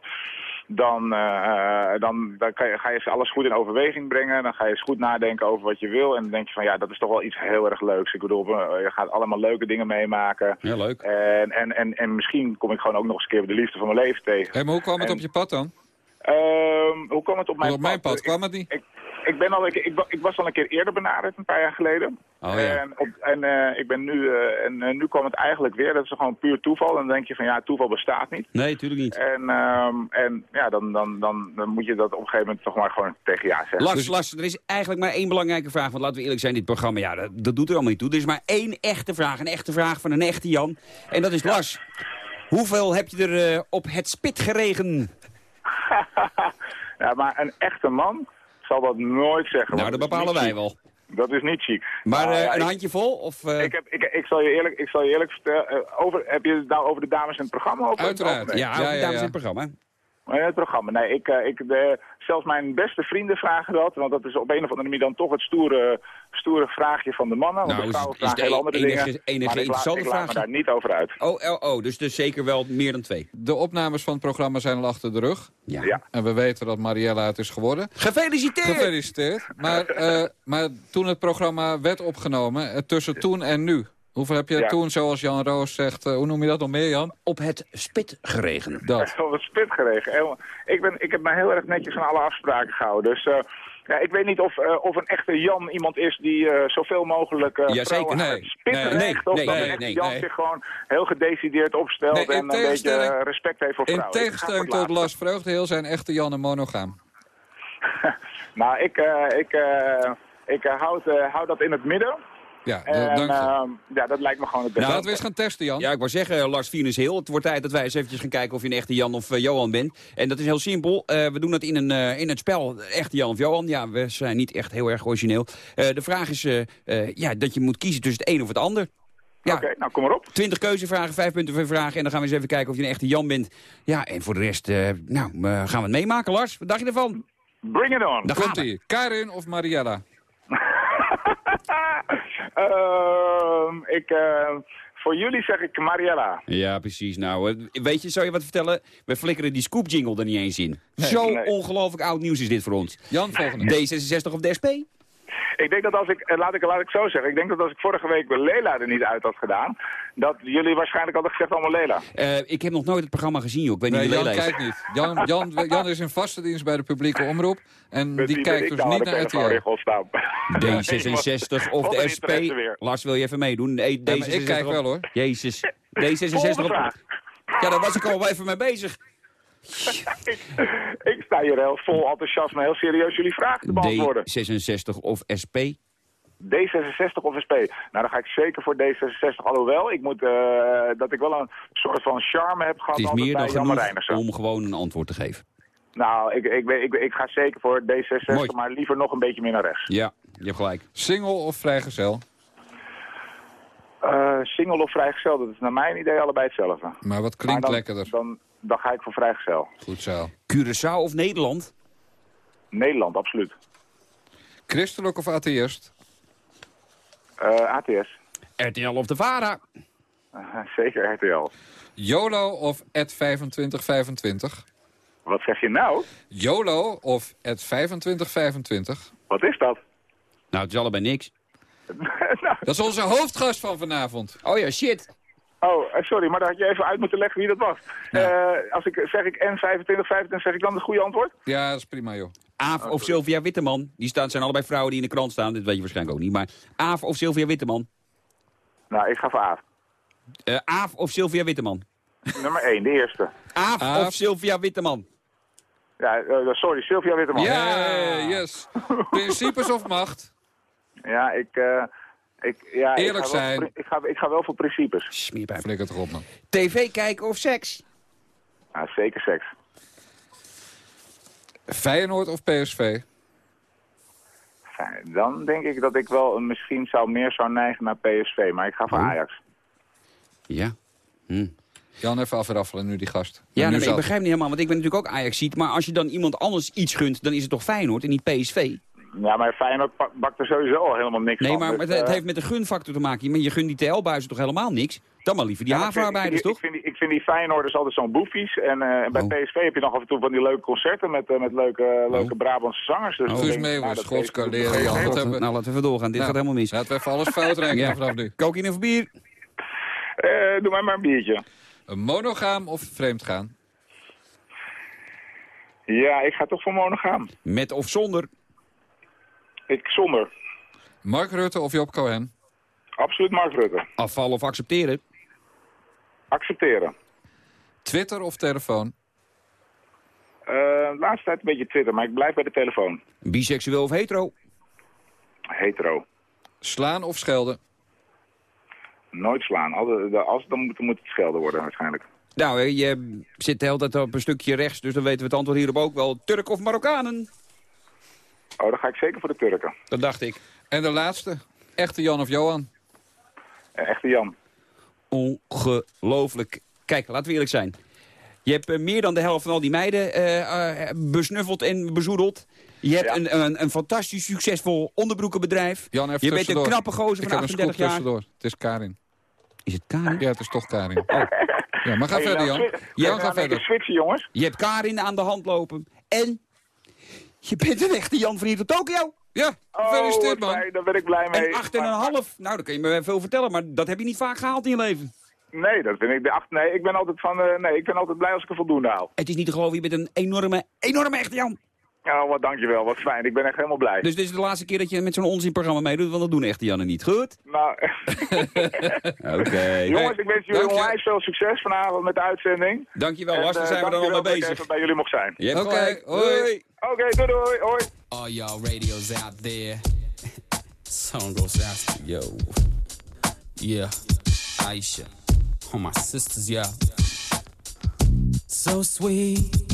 dan, eh, dan, dan kan je, ga je alles goed in overweging brengen. Dan ga je eens goed nadenken over wat je wil en dan denk je van ja, dat is toch wel iets heel erg leuks. Ik bedoel, je gaat allemaal leuke dingen meemaken. Ja, leuk. En, en, en, en misschien kom ik gewoon ook nog eens een keer de liefde van mijn leven tegen. Maar hoe kwam het En- op je pad dan? Ehm, hoe kwam het op mijn Want op mijn pad kwam het niet. Ik, ik, ben al ik, wa- ik was al een keer eerder benaderd, een paar jaar geleden. Oh, ja. En, op, en, eh, ik ben nu, eh, en eh, nu kwam het eigenlijk weer. Dat is gewoon puur toeval. En dan denk je van ja, toeval bestaat niet. Nee, tuurlijk niet. En, ehm, en ja, dan, dan, dan, dan moet je dat op een gegeven moment toch maar gewoon tegen ja zeggen. Lars, Lars, er is eigenlijk maar één belangrijke vraag. Want laten we eerlijk zijn, dit programma, ja, dat, dat doet er allemaal niet toe. Er is maar één echte vraag, een echte vraag van een echte Jan. En dat is Lars. Hoeveel heb je er op het spit geregen? ja, maar een echte man zal dat nooit zeggen. Nou, dat bepalen wij wel. Dat is niet chic. Maar Nou, eh, een ik- handje vol? Of, eh, Ik, heb, ik, ik, zal je eerlijk, ik zal je eerlijk vertellen, eh, over, heb je het nou over de dames in het programma? Of in het Uiteraard. ja, Ja, ja, ja, dames ja. in het programma. Maar in het programma, nee, ik, eh, ik, de, zelfs mijn beste vrienden vragen dat, want dat is op een of andere manier dan toch het stoere, stoere vraagje van de mannen. Want Nou, de is vrouwen het- is vragen hele andere enige- dingen. enige maar ik laat, interessante ik laat me vraagje? daar niet over uit. Oh, oh, oh, dus, dus zeker wel meer dan twee. De opnames van het programma zijn al achter de rug. Ja. Ja. En we weten dat Mariella het is geworden. Gefeliciteerd! Gefeliciteerd. Maar, eh, maar toen het programma werd opgenomen, eh, tussen toen en nu... Hoeveel heb je Ja. toen, zoals Jan Roos zegt, eh, hoe noem je dat nog meer, Jan? Op het spit geregen. Dat. Op het spit geregen. Ik, ben, ik heb me heel erg netjes aan alle afspraken gehouden. Dus eh, ja, ik weet niet of, eh, of een echte Jan iemand is die eh, zoveel mogelijk uh, Ja, zeker. nee. Nee. spit Nee, nee, of nee, dat nee, een echte nee, Jan nee. zich gewoon heel gedecideerd opstelt Nee, in en een beetje respect heeft voor In vrouwen. Ga tegenstelling het tot. Lars Vreugdeheel zijn echte Jan monogaam. Nou, ik, eh, ik, eh, ik houd, eh, hou dat in het midden. Ja, En, dank je. eh, ja, dat lijkt me gewoon het beste. Laten we eens gaan testen, Jan. Ja, ik wou zeggen, Lars Vienes heel. Het wordt tijd dat wij eens eventjes gaan kijken of je een echte Jan of eh, Johan bent. En dat is heel simpel. Eh, we doen dat in, een, eh, in het spel echte Jan of Johan. Ja, we zijn niet echt heel erg origineel. Eh, de vraag is eh, eh, ja, dat je moet kiezen tussen het een of het ander. Ja, Oké, nou kom maar op. 20 keuzevragen, 5 punten voor vragen. En dan gaan we eens even kijken of je een echte Jan bent. Ja, en voor de rest eh, nou, eh, gaan we het meemaken, Lars. Wat dacht je ervan? Bring it on. Daar we. Komt-ie. Karin of Mariella? Ehm, ik, eh, voor jullie zeg ik Mariella. Ja, precies. Nou, eh, weet je, zou je wat vertellen? We flikkeren die scoop jingle er niet eens in. Zo Nee. ongelooflijk oud nieuws is dit voor ons. Jan, volgende. D66 of de SP? Ik denk dat als ik, eh, laat ik, laat ik zo zeggen, ik denk dat als ik vorige week Lela er niet uit had gedaan, dat jullie waarschijnlijk hadden gezegd allemaal Lela. Eh, ik heb nog nooit het programma gezien, joh. Ik weet Nee, niet wie Jan Lela is. kijkt niet. Jan, Jan, Jan is in vaste dienst bij de publieke omroep. En die kijkt dus niet naar RTL. in godsnaam? D66 of de een SP. Lars, wil je even meedoen? Nee, D66 maar ik kijk wel, hoor. Jezus. D66 Volgende op... Ja, daar was ik al wel even mee bezig. ik sta hier heel vol enthousiasme, heel serieus jullie vragen te beantwoorden. D66 of SP? D66 of SP? Nou, dan ga ik zeker voor D66. Alhoewel, ik moet, eh, dat ik wel een soort van charme heb gehad Het is meer bij dan Jan genoeg Marijnissen. om gewoon een antwoord te geven. Nou, ik, ik, ik, ik, ik ga zeker voor D66, Mooi. maar liever nog een beetje meer naar rechts. Ja, je hebt gelijk. Single of vrijgezel? Eh, single of vrijgezel, dat is naar mijn idee allebei hetzelfde. Maar wat Maar klinkt dan, lekkerder. Dan, dan ga ik voor vrijgezel. Goed zo. Curaçao of Nederland? Nederland, absoluut. Christelijk of atheïst? Eh, ATS. RTL of de VARA? Zeker RTL. YOLO of at 2525? Wat zeg je nou? YOLO of at 2525? Wat is dat? Nou, het is allebei niks. Dat is onze hoofdgast van vanavond. Oh ja, shit. Oh, eh, sorry, maar dan had je even uit moeten leggen wie dat was. Eh, als ik zeg ik N25, 25, zeg ik dan het goede antwoord? Ja, dat is prima, joh. Aaf of Sylvia Witteman? Die staan, zijn allebei vrouwen die in de krant staan. Dit weet je waarschijnlijk ook niet. Maar Aaf of Sylvia Witteman? Nou, ik ga voor Aaf. Eh Aaf of Sylvia Witteman? Nummer 1, de eerste. Aaf, Aaf. of Sylvia Witteman? Ja, sorry, Sylvia Witteman. Ja, yes. Principes of macht? Ja, ik... ik ja, Eerlijk ik ga wel zijn. ik, ga, ik ga wel voor principes. Flikker toch op, man. TV kijken of seks? Ja, zeker seks. Feyenoord of PSV? Dan denk ik dat ik wel misschien zou meer zou neigen naar PSV, maar ik ga voor Oh. Ajax. Ja. Hm. Jan, even afraffelen, nu die gast. Ja, nee, ik begrijp niet helemaal, want ik ben natuurlijk ook Ajax-ziet. Maar als je dan iemand anders iets gunt, dan is het toch Feyenoord en niet PSV? Ja, maar Feyenoord bakt er sowieso al helemaal niks Nee, van. maar dus, het, het eh, heeft met de gunfactor te maken. Maar je gunt die TL-buizen toch helemaal niks? Dan maar liever die ja, havenarbeiders, toch? Ik vind, die, ik vind die Feyenoorders altijd zo'n boefies. En eh, bij Oh. PSV heb je nog af en toe van die leuke concerten met, eh, met leuke, leuke Brabantse zangers. Dus Oh. Guus nou, Meeuwis, Wat hebben we- Nou, laten we even doorgaan. Dit Nou, gaat helemaal mis. Laten we even alles fout rekenen Ja. vanaf nu. Cocaïne of bier? Eh, doe mij maar een biertje. Een monogaam of vreemd gaan? Ja, ik ga toch voor monogaam. Met of zonder? Ik zonder. Mark Rutte of Job Cohen? Absoluut Mark Rutte. Afvallen of accepteren? Accepteren. Twitter of telefoon? De laatste tijd een beetje Twitter, maar ik blijf bij de telefoon. Biseksueel of hetero? Hetero. Slaan of schelden? Nooit slaan. Als, dan moet, moet het schelden worden waarschijnlijk. Nou, je zit de hele tijd op een stukje rechts, dus dan weten we het antwoord hierop ook wel. Turk of Marokkanen? Oh, dan ga ik zeker voor de Turken. Dat dacht ik. En de laatste? Echte Jan of Johan? Eh, echte Jan. Ongelooflijk. Kijk, laten we eerlijk zijn. Je hebt eh, meer dan de helft van al die meiden eh, besnuffeld en bezoedeld. Je hebt Ja. een, een, een fantastisch succesvol onderbroekenbedrijf. Jan, even je bent een knappe gozer Ik van heb een 38 scoop jaar. tussendoor. Het is Karin. Is het Karin? Ja, het is toch Karin. Oh. Ja, maar ga Hey, verder, nou, Jan. Jan, ga verder. switchen, jongens. Je hebt Karin aan de hand lopen. En je bent een echte Jan van hier tot Tokio. Ja, gefeliciteerd man. Daar ben ik blij mee. En acht en een half. Nou, dan kun je me veel vertellen, maar dat heb je niet vaak gehaald in je leven. Nee, dat vind ik. De acht, nee, ik ben altijd van. eh, nee, ik ben altijd blij als ik er voldoende haal. Het is niet te geloven, je bent een enorme, enorme echte Jan. Ja, wat dankjewel, wat fijn. Ik ben echt helemaal blij. Dus dit is de laatste keer dat je met zo'n onzinprogramma meedoet, want dat doen echte Jannen niet. Goed? Nou, Oké. jongens, ik wens jullie onwijs veel succes vanavond met de uitzending. Dankjewel, Lars, daar eh, zijn we dan al mee dankjewel dat ik bezig. even bij jullie mocht zijn. Oké, hoi. Oké, doei doei, hoi. All y'all radios out there. Song goes out to yo. Yeah, Aisha. All my sisters, yeah. So sweet,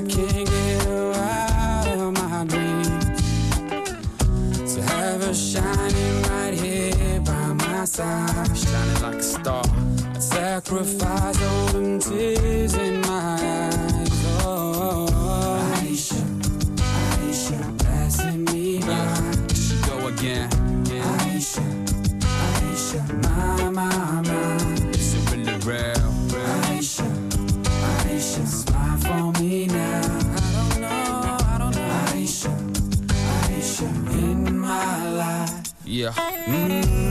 my shining like a star. I'd sacrifice all them tears in my eyes. Oh, Aisha. Aisha, passing me by. She go again. Aisha, Aisha, my, my, my. Is it really real? Smile for me now. I don't know, I don't know. In my life. Yeah. Mm,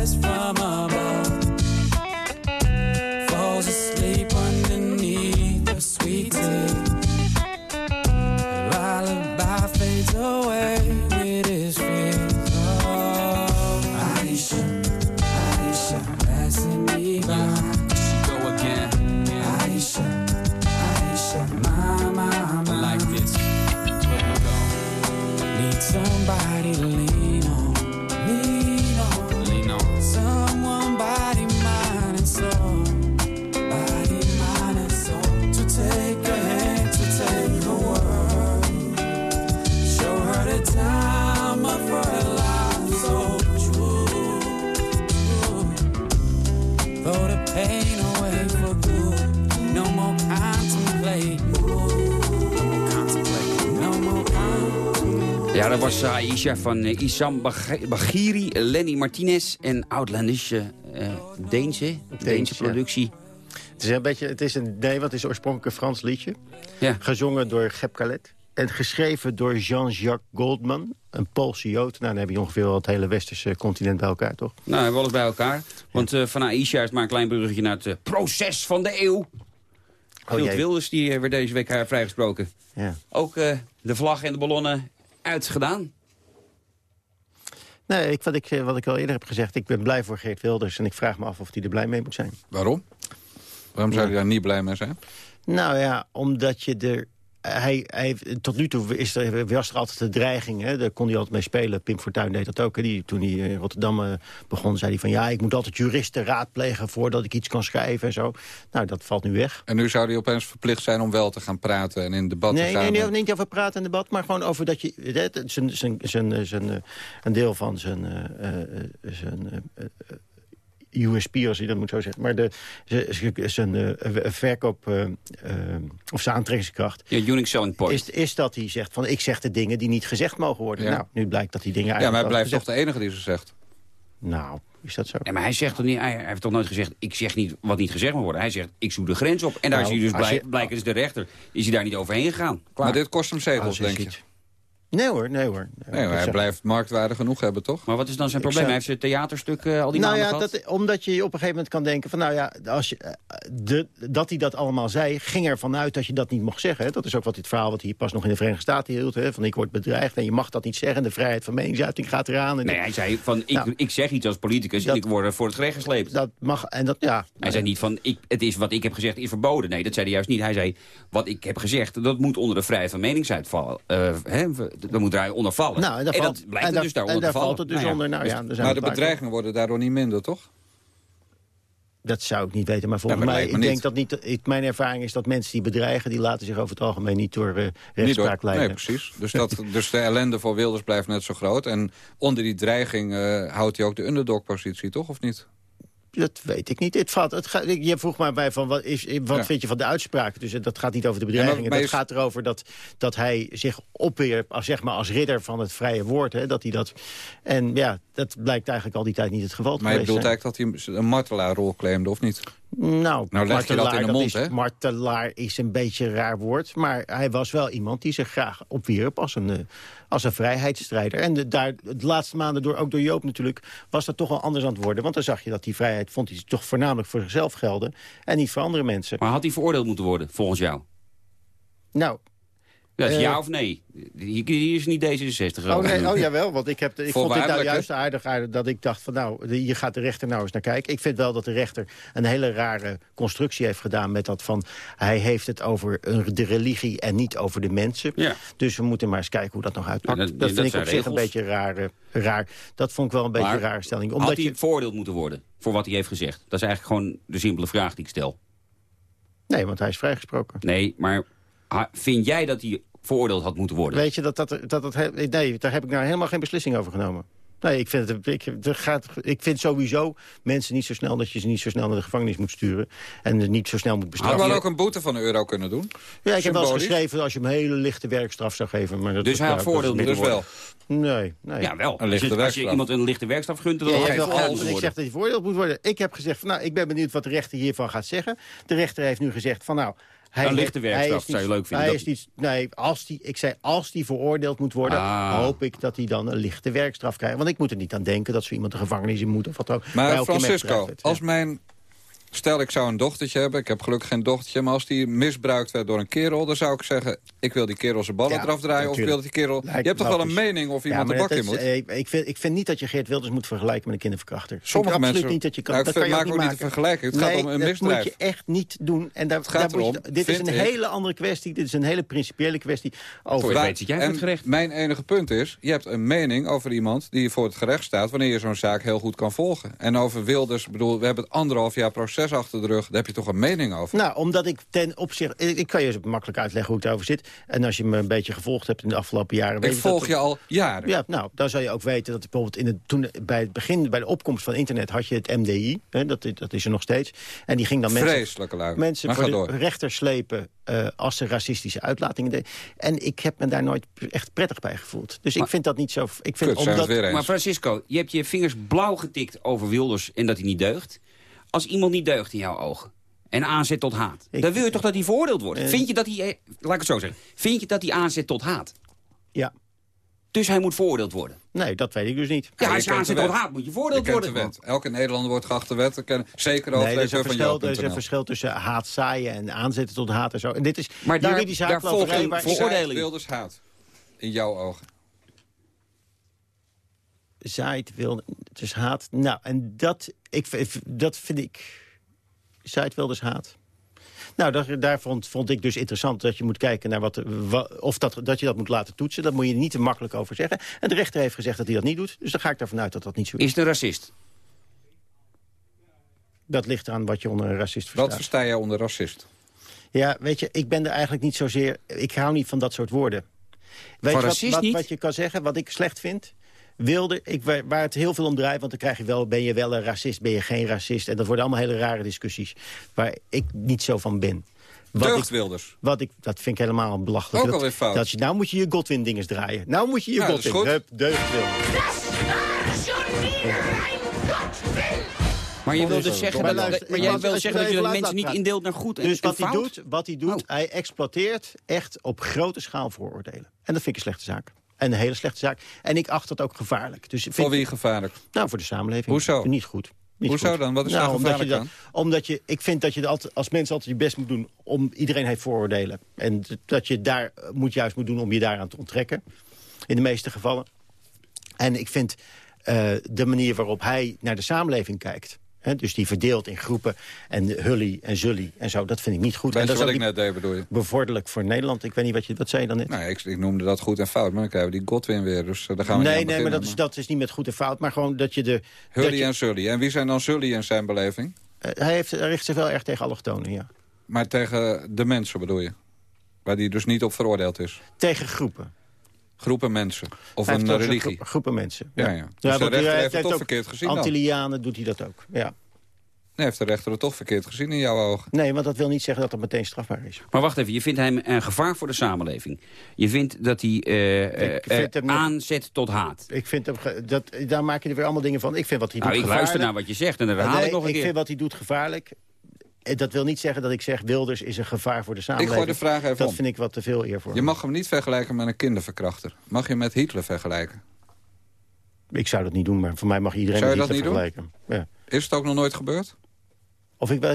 Aisha van eh, Isam Bag- Bagiri, Lenny Martinez en Outlandish eh Deense, Deense productie. Het is een beetje, het is een, nee, het is oorspronkelijk een Frans liedje. Ja. Gezongen door Gep Calet. En geschreven door Jean-Jacques Goldman, een Poolse Jood. Nou, dan heb je ongeveer wel het hele westerse continent bij elkaar, toch? Nou, hebben we alles bij elkaar. Want eh, van Aisha is maar een klein bruggetje naar het proces van de eeuw. Jee. Wilders, die werd deze week haar vrijgesproken. Ja. Ook de vlag en de ballonnen uitgedaan. Nee, ik, wat, ik, eh, wat ik al eerder heb gezegd, ik ben blij voor Geert Wilders... en ik vraag me af of hij er blij mee moet zijn. Waarom? Waarom zou je daar niet blij mee zijn? Nou ja, omdat je er... Hij, hij, tot nu toe is er, was er altijd de dreiging. Hè? Daar kon hij altijd mee spelen. Pim Fortuyn deed dat ook. Hè? Die, toen hij in Rotterdam eh, begon, zei hij van... ja, ik moet altijd juristen raadplegen voordat ik iets kan schrijven en zo. Nou, dat valt nu weg. En nu zou hij opeens verplicht zijn om wel te gaan praten en in debat Nee, te gaan. nee, nee, niet over praten en debat, maar gewoon over dat je... hè, Zijn, zijn, zijn, zijn, eh, een deel van zijn, eh, zijn USP, als je dat moet zo zeggen. Maar de, zijn eh, verkoop, eh, of zijn aantrekkingskracht... Ja, unique selling point. Is, is dat hij zegt van ik zeg de dingen die niet gezegd mogen worden. Ja. Nou, nu blijkt dat die dingen Ja, maar hij eigenlijk blijft toch de enige die ze zegt. Nou, is dat zo? Ja, maar hij zegt toch niet, hij heeft toch nooit gezegd, ik zeg niet wat niet gezegd mag worden. Hij zegt, ik zoek de grens op. En daar Nou, is hij dus blij, je- blijkens is de rechter, is hij daar niet overheen gegaan. Klaar. Maar dit kost hem zetels, je denk je? Nee hoor, nee hoor. Nee, maar hij blijft marktwaarde genoeg hebben, toch? Maar wat is dan zijn probleem? zou- Hij heeft zijn theaterstuk eh, al die nou maanden ja, gehad. dat, omdat je op een gegeven moment kan denken van nou ja, als je, eh, de, dat hij dat allemaal zei, ging ervan uit dat je dat niet mocht zeggen. Hè. Dat is ook wat dit verhaal wat hij pas nog in de Verenigde Staten hield. Hè, van ik word bedreigd en je mag dat niet zeggen. De vrijheid van meningsuiting gaat eraan. En Nee, dat, hij zei van, ik, Nou. ik zeg iets als politicus Dat- en ik word voor het gerecht gesleept. dat mag en dat ja. Hij zei niet van, ik, het is wat ik heb gezegd is verboden. Nee, dat zei hij juist niet. Hij zei, wat ik heb gezegd, dat moet onder de vrijheid van meningsuitval. eh hè, dat moet daar onder vallen. Nou, en daar en valt, dat en er dus daar, daaronder vallen. valt het dus Nou onder. Nou, ja, daar zijn Maar de bedreigingen worden daardoor niet minder, toch? Dat zou ik niet weten, maar volgens Ja, maar mij, ik denk dat niet, ik, mijn ervaring is dat mensen die bedreigen, die laten zich over het algemeen niet door Niet rechtspraak leiden. Nee, precies. Dus, dat, dus de ellende voor Wilders blijft net zo groot. En onder die dreiging eh, houdt hij ook de underdog-positie, toch? Of niet? Dat weet ik niet. Het valt, het gaat, je vroeg maar bij van wat, is, wat Ja. vind je van de uitspraak. Dus dat gaat niet over de Ja, bedreigingen. maar dat is- gaat erover dat, dat hij zich opwerpt als, zeg maar, als ridder van het vrije woord. Hè, dat hij dat, en ja, dat blijkt eigenlijk al die tijd niet het geval te Maar je bedoelt zijn. eigenlijk dat hij een martelaarrol claimde, of niet? Nou, Nou dat de martelaar, mond, is? Martelaar is een beetje een raar woord. Maar hij was wel iemand die zich graag opwierp als een, eh, als een vrijheidsstrijder. En de, daar, de laatste maanden, door, ook door Joop natuurlijk, was dat toch wel anders aan het worden. Want dan zag je dat die vrijheid, vond hij toch voornamelijk voor zichzelf gelden. En niet voor andere mensen. Maar had hij veroordeeld moeten worden, volgens jou? Nou... Is eh, ja of nee? Hier, hier is niet D66 Oh, nee, oh jawel, want ik, heb, ik vond dit nou juist aardig, aardig dat ik dacht van nou, hier gaat de rechter nou eens naar kijken. Ik vind wel dat de rechter een hele rare constructie heeft gedaan met dat van hij heeft het over de religie en niet over de mensen. Ja. Dus we moeten maar eens kijken hoe dat nog uitpakt. Ja, dat, dat- vind dat ik op zich een beetje raar, eh, raar. Dat vond ik wel een beetje Maar een rare stelling. Had Omdat hij je, veroordeeld moeten worden voor wat hij heeft gezegd? Dat is eigenlijk gewoon de simpele vraag die ik stel. nee, want hij is vrijgesproken. Nee, maar vind jij dat hij veroordeeld had moeten worden? Weet je, dat, dat, dat, dat, nee, daar heb ik nou helemaal geen beslissing over genomen. Nee, ik vind, het, ik, er gaat, ik vind sowieso mensen niet zo snel dat je ze niet zo snel naar de gevangenis moet sturen. En niet zo snel moet Had bestraffen. wel ook een boete van een euro kunnen doen? Ja, ik heb wel eens geschreven als je hem een hele lichte werkstraf zou geven. Maar dat Dus hij had voordeel niet- worden? Nee, nee. Ja, wel. Een Als lichte je, als je iemand een lichte werkstraf gunt, dan Ja, had hebt wel want ik zeg dat hij veroordeeld moet worden. Ik heb gezegd, van, nou, ik ben benieuwd wat de rechter hiervan gaat zeggen. De rechter heeft nu gezegd van, nou... Hij Een lichte werkstraf zou je leuk vinden, Hij dat- is niet, nee, als die, ik zei, als die veroordeeld moet worden... Ah. hoop ik dat hij dan een lichte werkstraf krijgt. Want ik moet er niet aan denken dat zo iemand de gevangenis in moet... of wat ook. Maar Francisco, als mijn... Stel, ik zou een dochtertje hebben. Ik heb gelukkig geen dochtertje. Maar als die misbruikt werd door een kerel... dan zou ik zeggen, ik wil die kerel zijn ballen Ja, eraf draaien. Of ik wil dat die kerel... Lijkt je hebt toch wel een mening of Ja, iemand de bak dat in is, moet? eh, ik, vind, ik vind niet dat je Geert Wilders moet vergelijken met een kinderverkrachter. Sommige ik vind absoluut mensen- niet dat je kan, Nou, ik dat kan je maak ook niet vergelijking. Het gaat om een dat misdrijf. moet je echt niet doen. En daar, gaat daar moet je- erom, dit is een ik- hele andere kwestie. Dit is een hele principiële kwestie. Over Voor je weet zit jij voor en het gerecht. mijn enige punt is, je hebt een mening over iemand die voor het gerecht staat... wanneer je zo'n zaak heel goed kan volgen. En over Wilders, ik bedoel, we hebben het anderhalf jaar proces achter de rug. Daar heb je toch een mening over? Nou, omdat ik ten opzichte... Ik ik kan je makkelijk uitleggen hoe het over zit. En als je me een beetje gevolgd hebt in de afgelopen jaren... weet ik je volg dat- je al jaren. Ja, nou, dan zou je ook weten dat bijvoorbeeld in het, toen, bij het begin, bij de opkomst van internet, had je het MDI. Hè, dat, dat is er nog steeds. En die ging dan mensen, Vreselijke mensen Maar voor ga de door. rechter slepen eh, als ze racistische uitlatingen deden. En ik heb me daar nooit echt prettig bij gevoeld. Dus ik vind dat niet zo... Ik vind Kut, omdat, het weer eens. Maar Francisco, je hebt je vingers blauw getikt over Wilders en dat hij niet deugt. Als iemand niet deugt in jouw ogen en aanzet tot haat, Ik- dan wil je toch dat hij veroordeeld wordt? Eh. Vind je dat hij, eh, laat ik het zo zeggen, vind je dat hij aanzet tot haat? Ja, Dus hij moet veroordeeld worden. nee, dat weet ik dus niet. Ja, je als je aanzet tot haat, moet je Je veroordeeld worden. wet. Elke Nederlander wordt geacht de wet. Zeker over Nee, er is, een van verschil, er is een verschil tussen haat zaaien en aanzetten tot haat en zo. En dit is Maar daar- juridische daar volgt een veroordeling. Wilders haat. In jouw ogen. Zaait wil, het is haat. Nou, en dat, ik, dat vind ik... Zaait wil dus haat. Nou, daar, daar vond, vond ik dus interessant dat je moet kijken naar wat, wa- of dat, dat je dat moet laten toetsen. Dat moet je niet te makkelijk over zeggen. En de rechter heeft gezegd dat hij dat niet doet. Dus dan ga ik ervan uit dat dat niet zo is. Is het een racist? Dat ligt eraan wat je onder een racist Wat verstaat. versta jij onder racist? Ja, weet je, ik ben er eigenlijk niet zozeer... Ik hou niet van dat soort woorden. Weet je wat, racist wat, niet? wat je kan zeggen, wat ik slecht vind? Wilde, ik, waar het heel veel om draait, want dan krijg je wel... ben je wel een racist, ben je geen racist? En dat worden allemaal hele rare discussies... waar ik niet zo van ben. Wat Deugd ik, Wilders. wat ik, dat vind ik helemaal belachelijk. Ook dat, alweer fout. Dat je, nou moet je je Godwin-dinges draaien. Nou moet je je is Godwin. Hup, deugd Wilders. Maar je wil dus zeggen Maar dat, luister, maar jij was- wil als je zeggen dat je de mensen niet indeelt naar goed en, Dus en wat hij, fout? doet, wat hij doet, Oh. hij exploiteert echt op grote schaal vooroordelen. En dat vind ik een slechte zaak. En een hele slechte zaak. En ik acht dat ook gevaarlijk. Dus vind Voor wie gevaarlijk? Nou, voor de samenleving. Hoezo? Niet goed. Niet Hoezo goed. dan? Wat is nou, daar omdat je gevaarlijk dat, Omdat je, ik vind dat je altijd, als mensen altijd je best moet doen... om iedereen heeft vooroordelen. En dat je daar moet juist moet doen om je daaraan te onttrekken. In de meeste gevallen. En ik vind eh, de manier waarop hij naar de samenleving kijkt... Dus die verdeelt in groepen en hully en zully en zo. Dat vind ik niet goed. En dat is wat ik net deed, bedoel je? bevorderlijk voor Nederland. Ik weet niet wat je, wat zei je dan net? Nou, ik, ik noemde dat goed en fout, maar dan krijgen we die Godwin weer. Dus eh, daar gaan we nee, niet nee, maar dat is, dat is niet met goed en fout. Maar gewoon dat je de... dat Hully je- en Sully. En wie zijn dan Sully in zijn beleving? Eh, hij, heeft, hij richt zich wel erg tegen allochtonen, ja. Maar tegen de mensen bedoel je? Waar die dus niet op veroordeeld is? Tegen groepen. Groepen mensen? Of Hij een religie? gro- groepen mensen. Ja, ja. Dus de rechter heeft het toch verkeerd gezien? Antillianen doet hij dat ook, ja. Nee, heeft de rechter het toch verkeerd gezien in jouw ogen? Nee, want dat wil niet zeggen dat het meteen strafbaar is. Maar wacht even, je vindt hem een gevaar voor de samenleving. Je vindt dat hij eh, eh, Ik vind eh, hem net- aanzet tot haat. Ik vind hem, dat, daar maak je er weer allemaal dingen van. Ik vind wat hij Nou, doet ik gevaarlijk. luister naar wat je zegt en dan herhaal Nee, ik nog een keer. vind wat hij doet gevaarlijk. Eh, Dat wil niet zeggen dat ik zeg Wilders is een gevaar voor de samenleving. gooi de vraag even Dat om. vind ik wat te veel eer voor. Je mag hem niet vergelijken met een kinderverkrachter. Mag je hem met Hitler vergelijken? Ik zou dat niet doen, maar voor mij mag iedereen Zou je met dat Hitler niet doen? vergelijken. Ja. Is het ook nog nooit gebeurd? Of ik wel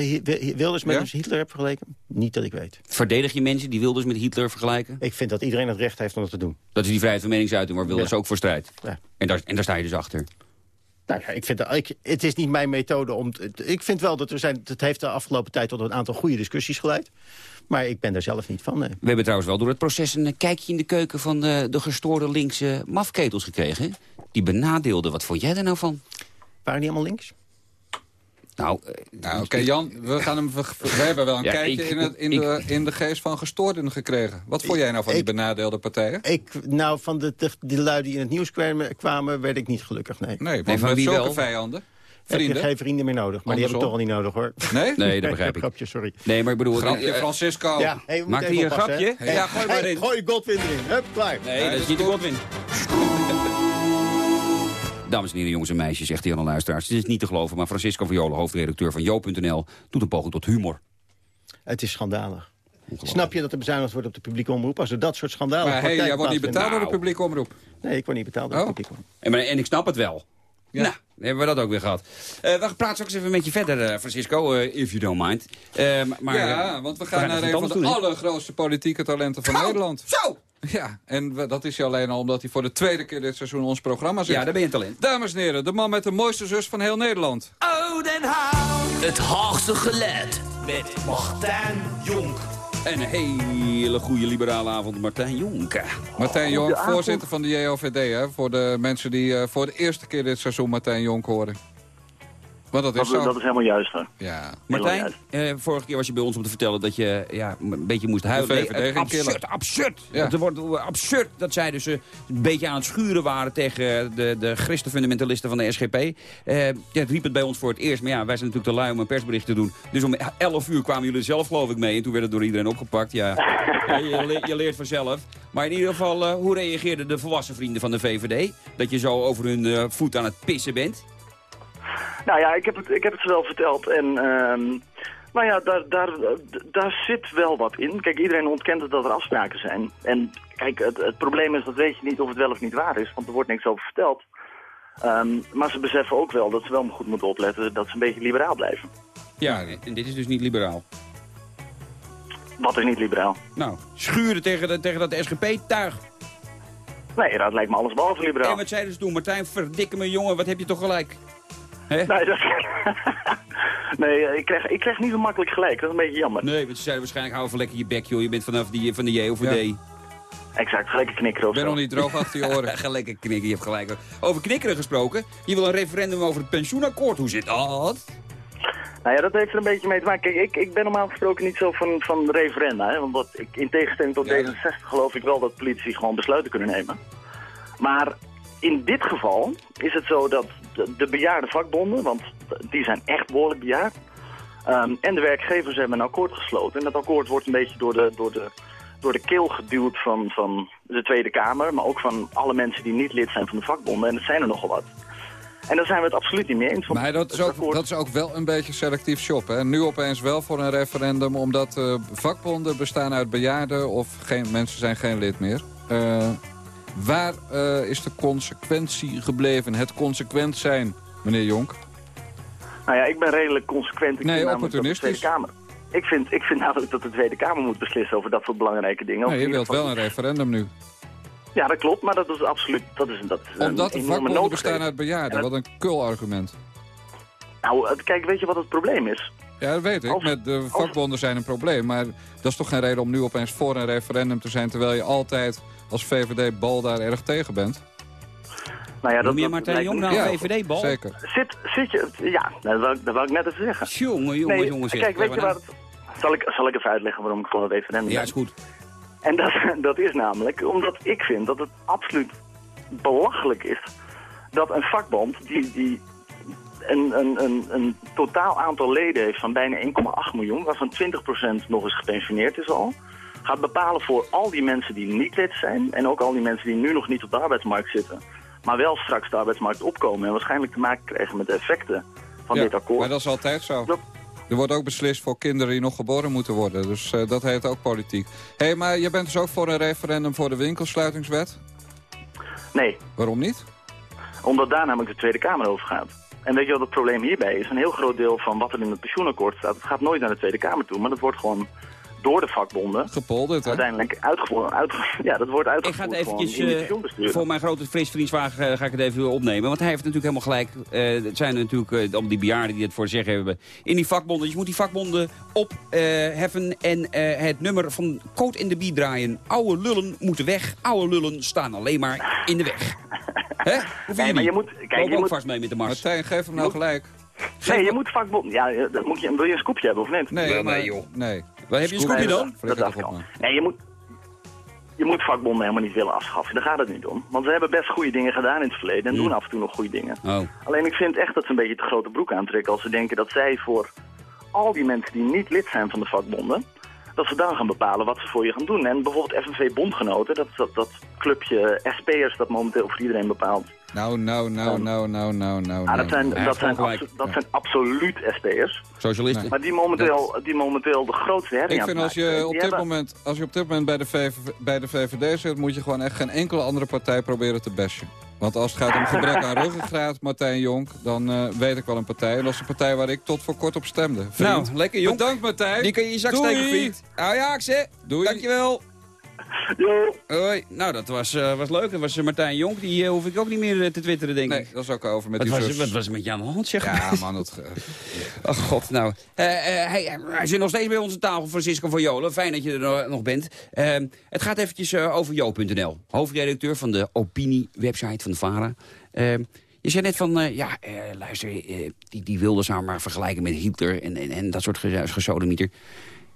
Wilders met Ja? Hitler heb vergeleken? Niet dat ik weet. Verdedig je mensen die Wilders met Hitler vergelijken? Ik vind dat iedereen het recht heeft om dat te doen. Dat is die vrijheid van meningsuiting waar Wilders Ja. ook voor strijdt. Ja. En, daar, en daar sta je dus achter. Nou ja, ik vind dat, ik, het is niet mijn methode om... Ik vind wel dat er zijn... Het heeft de afgelopen tijd tot een aantal goede discussies geleid. Maar ik ben daar zelf niet van, nee. We hebben trouwens wel door het proces een kijkje in de keuken van de, de gestoorde linkse mafketels gekregen. Die benadeelden. Wat vond jij er nou van? Waren die allemaal links? Nou, eh, Nou, oké, Jan, we, gaan hem, we, hebben wel een Ja, kijkje ik- in, het, in, ik- de, in de geest van gestoorden gekregen. Wat vond jij nou van die benadeelde partijen? Ik, nou, van de, de, die lui die in het nieuws kwamen, kwamen werd ik niet gelukkig, nee. Nee, want van met wie zulke wel? vijanden. Heb je Vrienden. geen vrienden meer nodig. Maar die heb ik toch al niet nodig, hoor. Nee? nee, dat begrijp ik. Grapje, sorry. Nee, maar ik bedoel... Grapje, eh, Francisco. Ja, hey, Maak hier een grapje? Ja, gooi maar in. Gooi Godwin erin. Hup, klaar. Nee, Nee, dat is niet de. Godwin. Dames en heren, jongens en meisjes, zegt hij aan de luisteraars. Het is niet te geloven, maar Francisco Viola, hoofdredacteur van Jo.nl... doet een poging tot humor. Het is schandalig. Snap je dat er bezuinigd wordt op de publieke omroep? Als er dat soort schandalen Maar hey, jij wordt niet betaald door de publieke omroep. Nee, ik word niet betaald door de Oh. publieke omroep. En, maar- en ik snap het wel. Ja. Nou, dan hebben we dat ook weer gehad. Eh, we praten straks even met je verder, eh, Francisco, eh, if you don't mind. Maar, ja, want we we gaan naar even een van de doen, allergrootste politieke talenten van Nederland. Zo! Ja, en we- dat is hij alleen al omdat hij voor de tweede keer dit seizoen ons programma zit. Ja, daar ben je een talent. Dames en heren, de man met de mooiste zus van heel Nederland. Het Haagse geluid met Martijn Jonk. En een hele goede liberale avond, Martijn Jonke. Martijn Jonk, voorzitter van de JOVD. Hè, voor de mensen die eh, voor de eerste keer dit seizoen Martijn Jonk horen. Want dat is Dat, zo. dat is helemaal juist. Hè. Ja. Martijn, eh, vorige keer was je bij ons om te vertellen dat je ja, een beetje moest huilen. Nee, ging absurd, absurd. Ja. Het wordt absurd dat zij dus een beetje aan het schuren waren tegen de, de christenfundamentalisten van de SGP. Eh ja, het riep het bij ons voor het eerst. Maar ja, wij zijn natuurlijk te lui om een persbericht te doen. Dus om 11 uur kwamen jullie zelf geloof ik mee. En toen werd het door iedereen opgepakt. Ja, Ja, je, le- je leert vanzelf. Maar in ieder geval, eh, hoe reageerden de volwassen vrienden van de VVD? Dat je zo over hun eh, voet aan het pissen bent? Nou ja, ik heb het, ik heb het ze wel verteld. En ehm, nou ja, daar, daar, daar zit wel wat in. Kijk, iedereen ontkent het dat er afspraken zijn. En kijk, het, het probleem is dat weet je niet of het wel of niet waar is. Want er wordt niks over verteld. Ehm, maar ze beseffen ook wel dat ze wel goed moeten opletten dat ze een beetje liberaal blijven. Ja, en dit is dus niet liberaal. Wat is niet liberaal? Nou, schuren tegen, de, tegen dat SGP-tuig. Nee, dat lijkt me alles behalve liberaal. En wat zeiden ze toen? Martijn, verdikke me jongen, wat heb je toch gelijk? Nee, dat... nee ik, krijg, ik krijg niet zo makkelijk gelijk. Dat is een beetje jammer. Nee, want ze zeiden waarschijnlijk, hou even lekker je bek joh. Je bent vanaf die, van de JOVD. Exact, gelijk een knikker of ben zo. nog niet droog achter je oren. Lekker knikken, je hebt gelijk. Over knikkeren gesproken. Je wil een referendum over het pensioenakkoord. Hoe zit dat? Nou ja, dat heeft er een beetje mee te maken. Kijk, ik, ik ben normaal gesproken niet zo van, van referenda. Hè, want wat, ik, in tegenstelling tot D66 geloof ik wel dat politici gewoon besluiten kunnen nemen. Maar in dit geval is het zo dat de, de bejaarde vakbonden, want die zijn echt behoorlijk bejaard, ehm, en de werkgevers hebben een akkoord gesloten. En dat akkoord wordt een beetje door de, door de, door de keel geduwd van, van de Tweede Kamer, maar ook van alle mensen die niet lid zijn van de vakbonden. En dat zijn er nogal wat. En daar zijn we het absoluut niet mee eens. Maar dat is, ook, dat is ook wel een beetje selectief shoppen. hè. Nu opeens wel voor een referendum, omdat eh, vakbonden bestaan uit bejaarden... of geen, mensen zijn geen lid meer. Eh, waar eh, is de consequentie gebleven? Het consequent zijn, meneer Jonk? Nou ja, ik ben redelijk consequent. Ik Nee, de opportunistisch. Tweede Kamer. Ik vind, ik vind namelijk dat de Tweede Kamer moet beslissen over dat soort belangrijke dingen. Nee, je wilt wel een referendum nu. Ja, dat klopt, maar dat is absoluut dat is, dat is Omdat een vakbonden bestaan uit bejaarden. En Wat een kul argument. Nou, kijk, weet je wat het probleem is? Ja, dat weet ik. Als- Met de vakbonden zijn een probleem. Maar dat is toch geen reden om nu opeens voor een referendum te zijn... terwijl je altijd als VVD-bal daar erg tegen bent? Nou ja, dat, Noem je Martijn Jong nou een VVD-bal? Zeker. Zit, zit je... Ja, dat, wou, ik- dat wou ik net even zeggen. Jongen, jongen, Nee, jongen. zeg. Kijk, weet je Waar het... Zal ik, zal ik even uitleggen waarom ik voor een referendum Ja, is goed. En dat, dat is namelijk omdat ik vind dat het absoluut belachelijk is dat een vakbond die, die een, een, een, een totaal aantal leden heeft van bijna 1,8 miljoen, waarvan 20% nog eens gepensioneerd is al, gaat bepalen voor al die mensen die niet lid zijn en ook al die mensen die nu nog niet op de arbeidsmarkt zitten, maar wel straks de arbeidsmarkt opkomen en waarschijnlijk te maken krijgen met de effecten van Ja, dit akkoord. Maar dat is altijd zo. Er wordt ook beslist voor kinderen die nog geboren moeten worden. Dus eh, dat heet ook politiek. Hé, hey, maar je bent dus ook voor een referendum voor de winkelsluitingswet? Nee, Waarom niet? Omdat daar namelijk de Tweede Kamer over gaat. En weet je wat het probleem hierbij is? Een heel groot deel van wat er in het pensioenakkoord staat... het gaat nooit naar de Tweede Kamer toe, maar dat wordt gewoon door de vakbonden... Gepolderd, hè? Uiteindelijk uitgevoerd. Uitge ja, dat wordt Ik uitgevoerd ga het eventjes, eh, voor mijn grote vreesvriendwagen uh, ga ik het even opnemen. Want hij heeft natuurlijk helemaal gelijk. Eh, het zijn natuurlijk allemaal die bejaarden die het voor zeggen hebben. In die vakbonden. Dus je moet die vakbonden opheffen en eh, het nummer van Coat in de Bie draaien. Oude lullen moeten weg. Oude lullen staan alleen maar in de weg. Hè? Hoe vind Nee, je maar je moet- kijk, Loop je ook moet- vast mee met de mars. Martijn, geef hem nou gelijk. Nee, je moet vakbonden... Ja, eh, dat moet je, wil je een scoopje hebben of niet? Nee, maar, nee, joh. Nee. Waar heb je een scoopje dat- dan? Dat al. man. Nee, je moet, je moet vakbonden helemaal niet willen afschaffen. Daar gaat het niet om. Want we hebben best goede dingen gedaan in het verleden en doen af en toe nog goede dingen. Oh. Alleen ik vind echt dat ze een beetje te grote broek aantrekken als ze denken dat zij voor al die mensen die niet lid zijn van de vakbonden, dat ze dan gaan bepalen wat ze voor je gaan doen. En bijvoorbeeld FNV Bondgenoten, dat, dat, dat clubje SP'ers dat momenteel voor iedereen bepaalt. Nou, nou, nou, nou, nou, nou, nou. Ah, dat zijn, nou. dat zijn, gelijk. abso- dat zijn absoluut SP'ers. Socialisten. Maar die momenteel, die momenteel de grootste herrie Ik vind als je, zijn. op dit hebben- moment, als je op dit moment bij de, VV, bij de VVD zit... moet je gewoon echt geen enkele andere partij proberen te bashen. Want als het gaat om gebrek aan ruggengraat, Martijn Jonk... dan eh, weet ik wel een partij. En dat is de partij waar ik tot voor kort op stemde. Vriend. Nou, lekker jong. Bedankt Martijn. Die kan je in je zak Doei. steken, vriend. Ajax, hè? Doei. Dankjewel. Yo. Hoi. Nou, dat was, eh, was leuk. Dat was eh, Martijn Jonk. Die eh, hoef ik ook niet meer te twitteren, denk Nee, ik. dat is ook over met Wat was, zus. wat was er met je aan de hand, zeg? Ja, man, dat... Oh god, nou. Eh, eh, hij, hij zit nog steeds bij onze tafel, Francisco van Jolen. Fijn dat je er nog- bent. Eh, het gaat eventjes over Jo.nl. Hoofdredacteur van de opinie-website van de VARA. Eh, je zei net van, eh, ja, eh, luister, eh, die, die wilde ze maar vergelijken met Hitler en, en, en dat soort ge- gesodemieter.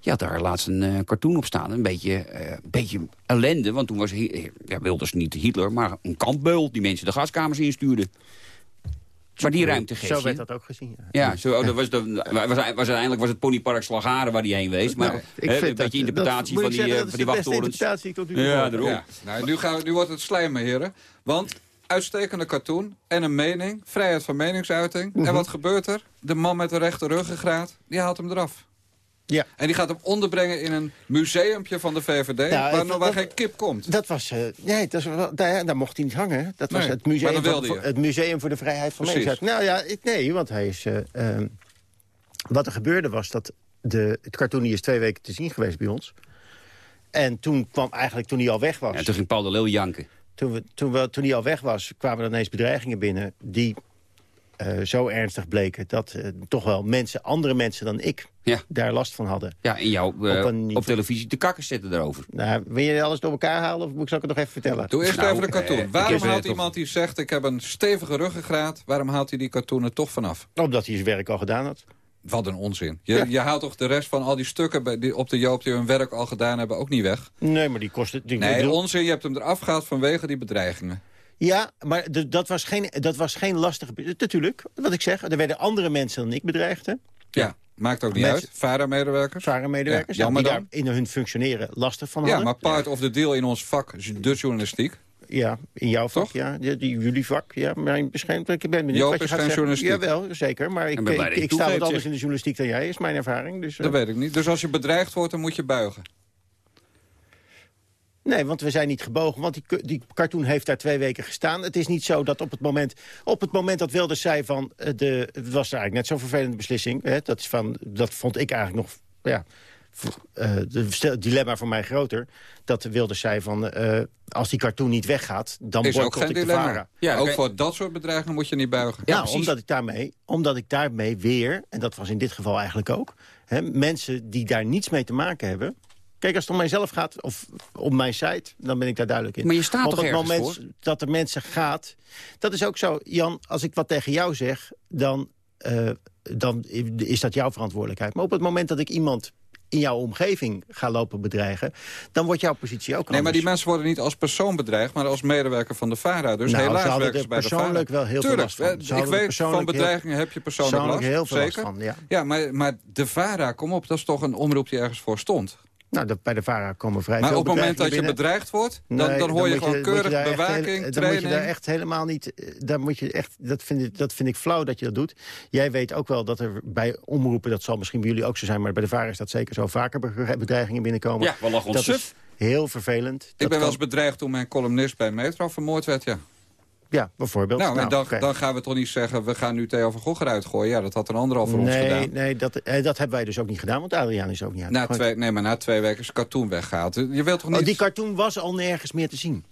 Je had daar laatst een eh, cartoon op staan, een beetje, eh, een beetje ellende. Want toen was eh, ja, Wilders niet Hitler, maar een kampbeul die mensen de gaskamers instuurde. Maar die ruimte geeft Zo werd dat ook gezien. Ja. Ja, zo, oh, dat was, de, was, was, uiteindelijk was het Ponypark Slagharen waar die heen wees. Maar Nou, ik hè, vind een dat- beetje interpretatie dat- van die, zeggen, eh, dat van is die de beste wachttorens. interpretatie ik tot nu toe Ja, daarom. Ja, nou, nu, gaan we, nu wordt het slijmen, heren. Want uitstekende cartoon en een mening, vrijheid van meningsuiting. Mhm. En wat gebeurt er? De man met de rechte ruggengraat, die haalt hem eraf. Ja. En die gaat hem onderbrengen in een museumpje van de VVD... Ja, waar, het- waar dat- geen kip komt. Dat was, eh, nee, dat wel, daar, daar mocht hij niet hangen. Dat was Nee, het maar museum, van, voor- het museum voor de Vrijheid van Precies. Meningsuiting. Nou ja, ik, nee, want hij is... eh, ehm, wat er gebeurde was dat de, het cartoon is twee weken te zien geweest bij ons. En toen kwam eigenlijk, toen hij al weg was... Ja, toen ging Paul de Leeuw janken. Toen, we, toen, we, toen hij al weg was, kwamen er ineens bedreigingen binnen... die eh, zo ernstig bleken dat eh, toch wel mensen, andere mensen dan ik... Ja. daar last van hadden. Ja, en jou eh, Op een televisie te kakken zetten daarover. Nou, wil je alles door elkaar halen of moet ik zal ik het nog even vertellen? Doe eerst Nou, even de cartoon. waarom haalt iemand die zegt... ik heb een stevige ruggengraat, waarom haalt hij die cartoon er toch vanaf? Omdat hij zijn werk al gedaan had. Wat een onzin. Je, Ja. je haalt toch de rest van al die stukken bij- die op de Joop... die hun werk al gedaan hebben, ook niet weg? Nee, maar die kost het... Die, Nee, bedoel- onzin. Je hebt hem eraf gehaald vanwege die bedreigingen. Ja, maar dat was geen, dat was geen lastige... Natuurlijk, wat ik zeg, er werden andere mensen dan ik bedreigd. Hè? Ja, maakt ook niet uit. VARA-medewerkers. VARA-medewerkers, Ja, ja, die dan. daar in hun functioneren lastig van Ja, hadden. maar part of the deal in ons vak, de journalistiek. Ja, in jouw vak, Toch? ja. Die, die, jullie vak, ja. Maar misschien, ik ben benieuwd Joop wat je gaat zeggen. journalistiek. Jawel, zeker. Maar ik, Ik sta wat anders in de journalistiek dan jij, is mijn ervaring. Dus, eh, Dat weet ik niet. Dus als je bedreigd wordt, dan moet je buigen. Nee, want we zijn niet gebogen. Want die, die cartoon heeft daar twee weken gestaan. Het is niet zo dat op het moment, op het moment dat Wilders zei van... eh, De, het was eigenlijk net zo'n vervelende beslissing. Hè, dat, is van, dat vond ik eigenlijk nog... Ja, v- eh, het dilemma voor mij groter. Dat Wilders zei van... eh, als die cartoon niet weggaat, dan geen ik de dilemma. VARA. Ja, ook voor dat soort bedreigingen moet je niet buigen. Ja, precies. omdat ik, daarmee, omdat ik daarmee weer, en dat was in dit geval eigenlijk ook... Hè, mensen die daar niets mee te maken hebben... Kijk, als het om mijzelf gaat, of om mijn site, dan ben ik daar duidelijk in. Maar je staat op toch het moment voor? dat er mensen gaat... Dat is ook zo, Jan, als ik wat tegen jou zeg... dan, eh, dan is dat jouw verantwoordelijkheid. Maar op het moment dat ik iemand in jouw omgeving ga lopen bedreigen... dan wordt jouw positie ook Nee, maar die anders. mensen worden niet als persoon bedreigd, maar als medewerker van de VARA. Dus Nou, helaas werken er ze bij de persoonlijk VARA. wel heel veel Tuurlijk, last van. Ik weet, van persoonlijk heel- bedreigingen heb je persoonlijk, persoonlijk last. heel veel last zeker. van, ja. ja maar, maar de VARA, kom op, dat is toch een omroep die ergens voor stond. Nou, dat, bij de VARA komen vrij Maar veel op het moment dat je bedreigd wordt, dan, Nee, dan hoor je gewoon keurig bewaking, hele- Dan moet je daar echt helemaal niet... eh, Daar moet je echt, dat, vind ik, dat vind ik flauw dat je dat doet. Jij weet ook wel dat er bij omroepen... dat zal misschien bij jullie ook zo zijn... maar bij de VARA is dat zeker zo vaker be- bedreigingen binnenkomen. Ja, we lachen ons heel vervelend. Ik Dat ben wel eens bedreigd toen mijn columnist bij Metro vermoord werd, ja. Ja, bijvoorbeeld. Nou, en dan, dan gaan we toch niet zeggen, we gaan nu Theo van Gogh eruit gooien. Ja, dat had een ander al voor ons gedaan. nee dat, eh, dat hebben wij dus ook niet gedaan, want Adriaan is ook niet Na uitgegooid. twee, nee, maar na twee weken is cartoon weggehaald. Je wilt toch niet... Oh, die cartoon was al nergens meer te zien.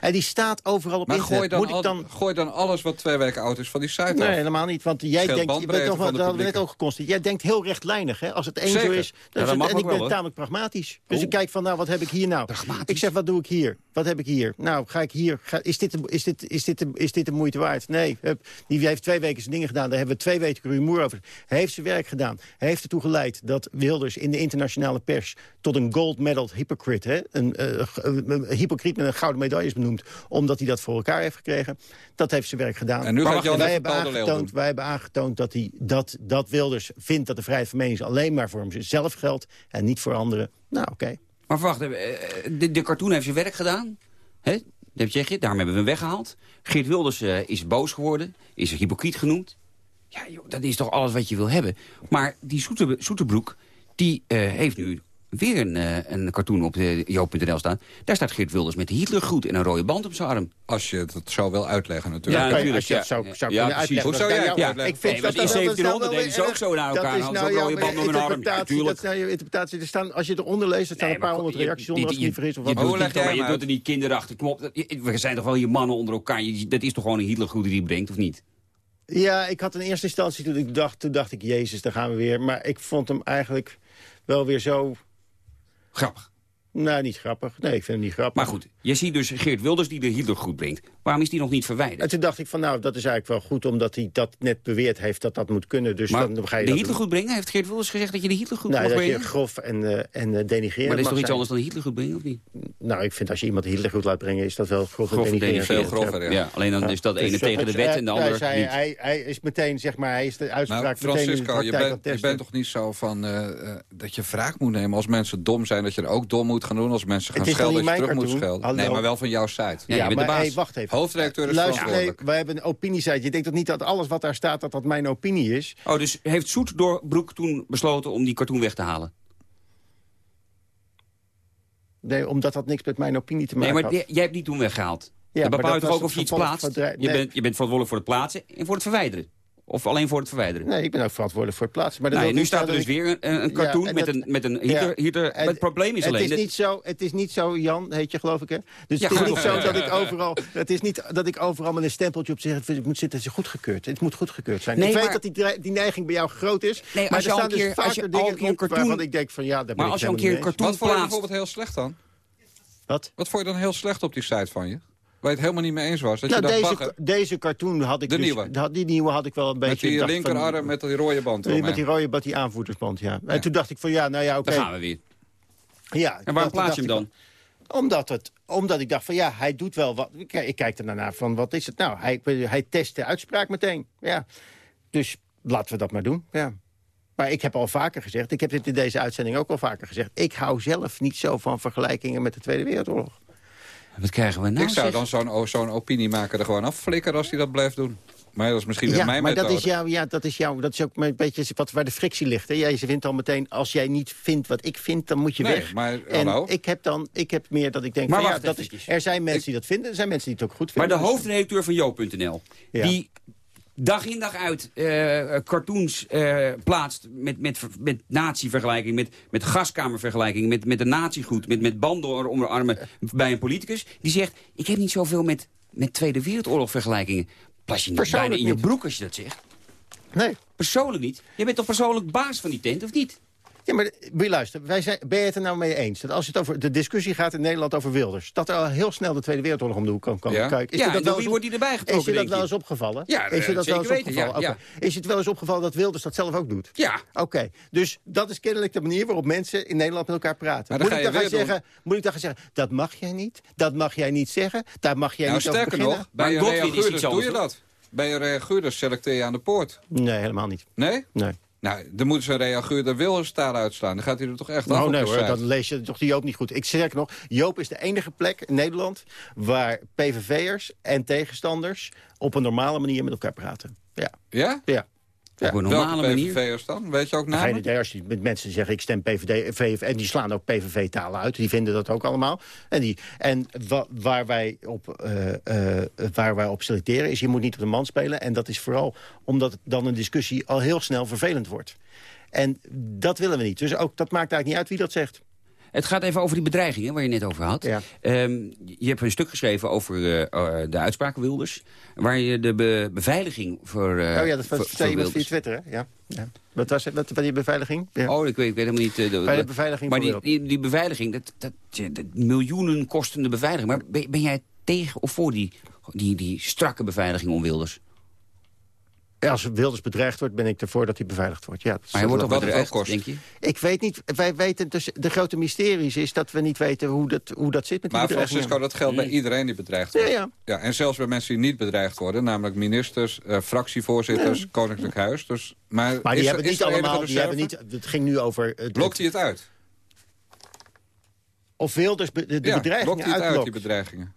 En die staat overal op maar internet. gooi dan, Moet ik al- dan gooi dan alles wat twee weken oud is van die site Nee, af. helemaal niet. Want jij denkt, je bent van dat de hadden we net ook geconstateerd. Jij denkt heel rechtlijnig. Hè? Als het één zo is. Ja, dan is het- en ik ben wel, tamelijk pragmatisch. Dus ik kijk van, nou, wat heb ik hier nou? Ik zeg, wat doe ik hier? Wat heb ik hier? Nou, ga ik hier? Ga, is, dit, de- is, dit, is, dit is dit de moeite waard? Nee. Hup, Die heeft twee weken zijn dingen gedaan. Daar hebben we twee weken rumoer over. Hij heeft zijn werk gedaan. Hij heeft ertoe geleid dat Wilders in de internationale pers... tot een gold medal hypocrite, hè? Een, eh, een hypocriet met een gouden medaille is benoemd... omdat hij dat voor elkaar heeft gekregen. Dat heeft zijn werk gedaan. En nu gaat Jan wij, hebben aangetoond, doen. wij hebben aangetoond dat, hij, dat, dat Wilders vindt dat de vrijheid van mening alleen maar voor hemzelf geldt... en niet voor anderen. Nou, oké. Maar wacht, eh, de, de cartoon heeft zijn werk gedaan. Hè? Dat zeg je, daarom hebben we hem weggehaald. Geert Wilders eh, is boos geworden, is hypocriet genoemd. Ja, joh, dat is toch alles wat je wil hebben. Maar die Soete, Soeterbroek, die eh, heeft nu weer een, eh, een cartoon op eh, joop.nl staan. Daar staat Geert Wilders met de Hitlergroet en een rode band op zijn arm. Als je het zo wil uitleggen natuurlijk. Ja, je- natuurlijk. als je ja. het zou, zou Ja, kunnen precies. uitleggen. Hoe zou dat jij het uitleggen? Ik vind Nee, dat, in dat, dat, 1700 dat, deden ze ook zo naar dat elkaar. is Hadden ze nou rode banden om hun arm. Dat is nou je interpretatie. Er staan, als je eronder leest, er staan een paar honderd reacties onder, als ik me niet vergis. Of Je wat. niet, je doet er niet kinderachtig. Kom op, dat- je- we zijn toch wel je mannen onder elkaar. Je- dat is toch gewoon een Hitlergroet die hij brengt, of niet? Ja, ik had in eerste instantie, toen ik dacht, toen dacht ik, jezus, daar gaan we weer. Maar ik vond hem eigenlijk wel weer zo... Grappig. Nou, niet grappig. Nee, ik vind hem niet grappig. Maar goed, je ziet dus Geert Wilders die de Hitlergroet brengt. Waarom is die nog niet En verwijderd? toen dacht ik van, nou, dat is eigenlijk wel goed... omdat hij dat net beweerd heeft dat dat moet kunnen. Dus Maar dan ga je de dat Hitlergroet brengen? Heeft Geert Wilders gezegd dat je de Hitlergroet Nou, mag dat je brengen? grof en, eh en eh, denigrerend Maar dat is toch iets zijn. anders dan de Hitlergroet brengen, of niet? Nou, ik vind als je iemand de Hitlergroet laat brengen... is dat wel grof, Grof en en. Veel grover, ja. Ja, alleen dan is dat Dus ene tegen de wet en de andere hij, niet. Hij, hij is meteen, zeg maar, hij is de uitspraak Nou, meteen in de Francisco, je bent, je bent toch niet zo van eh, dat je wraak moet nemen als mensen dom zijn... dat je er ook dom moet gaan doen als mensen gaan schelden... dat je terug moet schelden. Nee, maar wel van jouw site. Ja, maar de baas. hey, wacht even. Hoofdredacteur is Luister, nee, wij hebben een opiniesite. Je denkt toch niet dat alles wat daar staat, dat dat mijn opinie is? Oh, dus heeft Soet door Broek toen besloten om die cartoon weg te halen? Nee, omdat dat niks met mijn opinie te Nee, maken maar had. jij jij hebt die toen weggehaald. Ja, je maar bepaalt dat toch ook of je iets plaatst? Je, nee. bent, je bent verantwoordelijk voor het plaatsen en voor het verwijderen. Of alleen voor het verwijderen. Nee, ik ben ook verantwoordelijk voor het plaatsen. Maar nu staat er dus weer een, een Ja, cartoon met, dat- een, met een Ja. En maar het probleem is het alleen... Is dat- niet zo, het is niet zo, Jan, heet je geloof ik, hè? Dus Ja, het is niet zo dat ik overal... Het is niet dat ik overal met een stempeltje op zeg... Het moet zitten, het is goedgekeurd. Het moet goedgekeurd zijn. Nee, ik weet dat die, die neiging bij jou groot is. Nee, maar als je er staan een keer- dus vaker dingen op cartoon- waarvan ik denk van... Ja, daar Maar als je een keer een cartoon Wat vond je plaatst... bijvoorbeeld heel slecht dan? Wat? Wat vond je dan heel slecht op die site van je? Je het helemaal niet mee eens was? Dat Nou, je dacht, deze, bagger, deze cartoon had ik De dus... nieuwe? had- Die nieuwe had ik wel een beetje... met die van- linkerarm met die rode band met die rode band, die aanvoerdersband, ja. En toen dacht ik van, ja, nou ja, oké. Daar gaan we weer. Ja, En waarom plaats je hem dan? Omdat, het, omdat ik dacht van, ja, hij doet wel wat. Ik, ik kijk er daarna van, wat is het nou? Hij, hij test de uitspraak meteen, ja. Dus laten we dat maar doen, ja. Maar ik heb al vaker gezegd, ik heb dit in deze uitzending ook al vaker gezegd... ik hou zelf niet zo van vergelijkingen met de Tweede Wereldoorlog. Wat krijgen we nou? ik zou zeg? dan zo'n zo'n opiniemaker er gewoon afflikkeren als hij dat blijft doen. Maar dat is misschien weer Ja, mijn maar dat is, jou, ja, dat is jou, dat is ook een beetje wat, waar de frictie ligt. Hè? Jij vindt al meteen, als jij niet vindt wat ik vind, dan moet je Nee, weg. maar, en hallo? ik heb dan, ik heb meer dat ik denk, Maar van, ja, dat is, er zijn mensen die dat vinden, er zijn mensen die het ook goed Maar vinden. de Dus- hoofdredacteur van Joop.nl, Ja. die dag in dag uit eh, cartoons eh, plaatst met, met, met nazi-vergelijking, met, met gaskamervergelijking, met, met een nazi-goed, met, met banden om de armen bij een politicus, die zegt, ik heb niet zoveel met, met Tweede Wereldoorlog vergelijkingen. Plas je niet bijna in je broek als je dat zegt? Nee. Persoonlijk niet. Jij bent toch persoonlijk baas van die tent, of niet? Ja, maar wil je luisteren, wij zijn, ben je het er nou mee eens? Dat als het over de discussie gaat in Nederland over Wilders... dat er al heel snel de Tweede Wereldoorlog om de hoek kan komen Ja? kijken. Ja, je dat wel eens wordt die erbij getrokken, Is je dat wel eens opgevallen? Ja, is je eh, dat wel eens weten, opgevallen? ja. Is het wel eens opgevallen dat Wilders dat zelf ook doet? Ja. Oké, dus dat is kennelijk de manier waarop mensen in Nederland met elkaar praten. Maar dan moet, ga ik je dan gaan zeggen, moet ik dan gaan zeggen, dat mag jij niet, dat mag jij niet zeggen, daar mag jij Nou, niet over sterker beginnen? nog, bij je Godwin is iets doe je dat. Bij je reaguurders selecteer je aan de poort. Nee, helemaal niet. Nee? Nee. Nou, dan moeten ze een reaguurder Wilders taal uitslaan. Dan gaat hij er toch echt Nou, op nee hoor, dan lees je toch die Joop niet goed. Ik zeg nog, Joop is de enige plek in Nederland... waar PVV'ers en tegenstanders op een normale manier met elkaar praten. Ja. Ja? Ja. Ja. Op een normale Welke manier. PVV'ers dan? Weet je ook Geen namen? idee, als je met mensen zegt ik stem PVD, VV, en die slaan ook PVV-talen uit. Die vinden dat ook allemaal. En, die, en wa- waar, wij op, eh, eh, waar wij op selecteren is, je moet niet op de man spelen. En dat is vooral omdat dan een discussie al heel snel vervelend wordt. En dat willen we niet. Dus ook, dat maakt eigenlijk niet uit wie dat zegt. Het gaat even over die bedreigingen waar je net over had. Ja. Ehm, je hebt een stuk geschreven over eh, eh, de uitspraken Wilders. Waar je de be- beveiliging voor eh oh ja, dat was zei iemand via Twitter, hè? Ja. ja. Wat was het? Wat, die beveiliging? Ja. Oh, ik weet, ik weet helemaal niet. de, Bij de beveiliging maar die, die, die beveiliging, dat, dat, dat miljoenen kostende beveiliging. Maar ben, ben jij tegen of voor die, die, die strakke beveiliging om Wilders? Ja, Als Wilders bedreigd wordt, ben ik ervoor dat hij beveiligd wordt. Ja, Maar hij wordt toch wel bedreigd, kost. denk je? Ik weet niet, wij weten dus, de grote mysteries is dat we niet weten hoe dat, hoe dat zit met die Maar. Francisco, dat geldt bij iedereen die bedreigd wordt. Ja, ja. en zelfs bij mensen die niet bedreigd worden. Namelijk ministers, eh, fractievoorzitters, koninklijk huis. Dus, maar Maar die is hebben niet allemaal, die hebben niet, het ging nu over... Het, Lokt hij het uit? Of Wilders de, de ja, bedreigingen uit, die bedreigingen?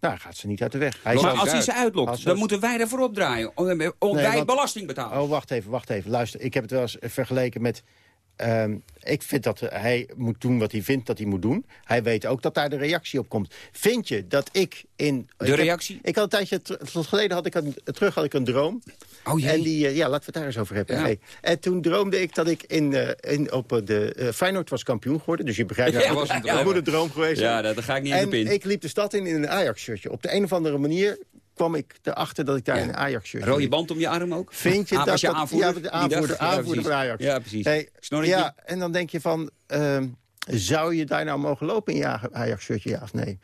Nou, gaat ze niet uit de weg. Hij Maar als hij ze uitlokt, dan moeten wij daarvoor opdraaien. Eh, oh, Nee, wij want- belasting betalen. Oh, wacht even, wacht even. Luister, ik heb het wel eens vergeleken met... ehm, ik vind dat hij moet doen wat hij vindt dat hij moet doen. Hij weet ook dat daar de reactie op komt. Vind je dat ik in... De ik heb- reactie? ik had een tijdje geleden had ik een, terug had ik een droom. Oh jee. En die, eh, ja, laten we het daar eens over hebben. Ja. Hey. En toen droomde ik dat ik in, eh, in, op eh, de... Feyenoord was kampioen geworden, dus je begrijpt... Ja, dat was een het droom. een droom geweest Ja, daar ga ik niet en in de pin. ik liep de stad in in een Ajax-shirtje. Op de een of andere manier kwam ik erachter dat ik daar Ja. een Ajax-shirtje Rode band om je arm ook? Vind je Ah, dat... je dat- aanvoerder? Ja, de aanvoerder, dag? Ja, aanvoerder Ajax. Ja, precies. Hey, ja, en dan denk je van... ehm, zou je daar nou mogen lopen in je Ajax-shirtje, ja of nee?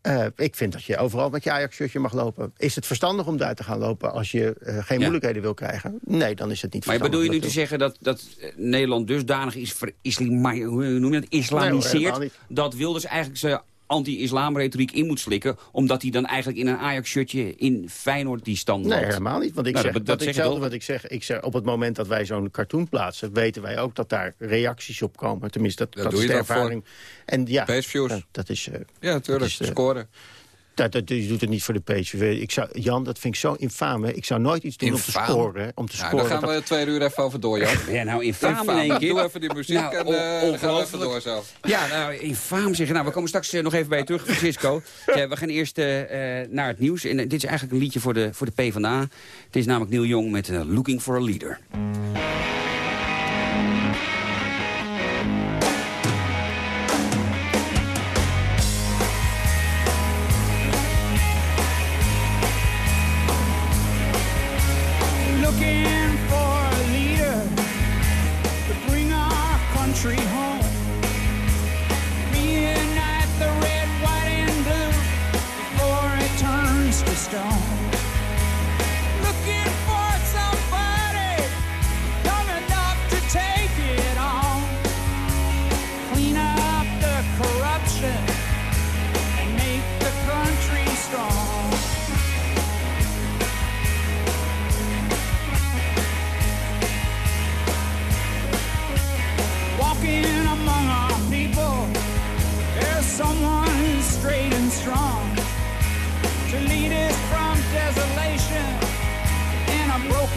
Eh, ik vind dat je overal met je Ajax-shirtje mag lopen. Is het verstandig om daar te gaan lopen als je eh, geen moeilijkheden wil krijgen? Nee, dan is het niet Maar verstandig. bedoel je nu te zeggen dat, dat eh, Nederland dusdanig is verislama- hoe noem je dat, Nee hoor, helemaal dat Wilders eigenlijk zijn anti-islamretoriek in moet slikken... omdat hij dan eigenlijk in een Ajax-shirtje in Feyenoord die stand Nee, helemaal niet. Want ik Nou, zeg, dat- zeg wat ik zeg, ik zeg, op het moment dat wij zo'n cartoon plaatsen... weten wij ook dat daar reacties op komen. Tenminste, dat, Dat dat doe is je de ervaring. En ja, dat, is... eh, Ja, natuurlijk. is, eh, Scoren. Dat, dat, je doet het niet voor de page. Ik zou, Jan, dat vind ik zo infaam. Hè. Ik zou nooit iets doen om Infaam? te scoren. Om te Nou, scoren. daar gaan dat- we twee uur even over door, Jan. Jij nou infaam in één keer? Doe even die muziek Nou, en on- eh, dan gaan we even door zo. Ja, nou, infaam zeggen. Nou, we komen straks eh, nog even bij je terug, Francisco. Ja, we gaan eerst eh, eh, naar het nieuws. En eh, dit is eigenlijk een liedje voor de, voor de PvdA. Het is namelijk Neil Young met eh, Looking for a Leader.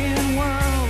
Broken world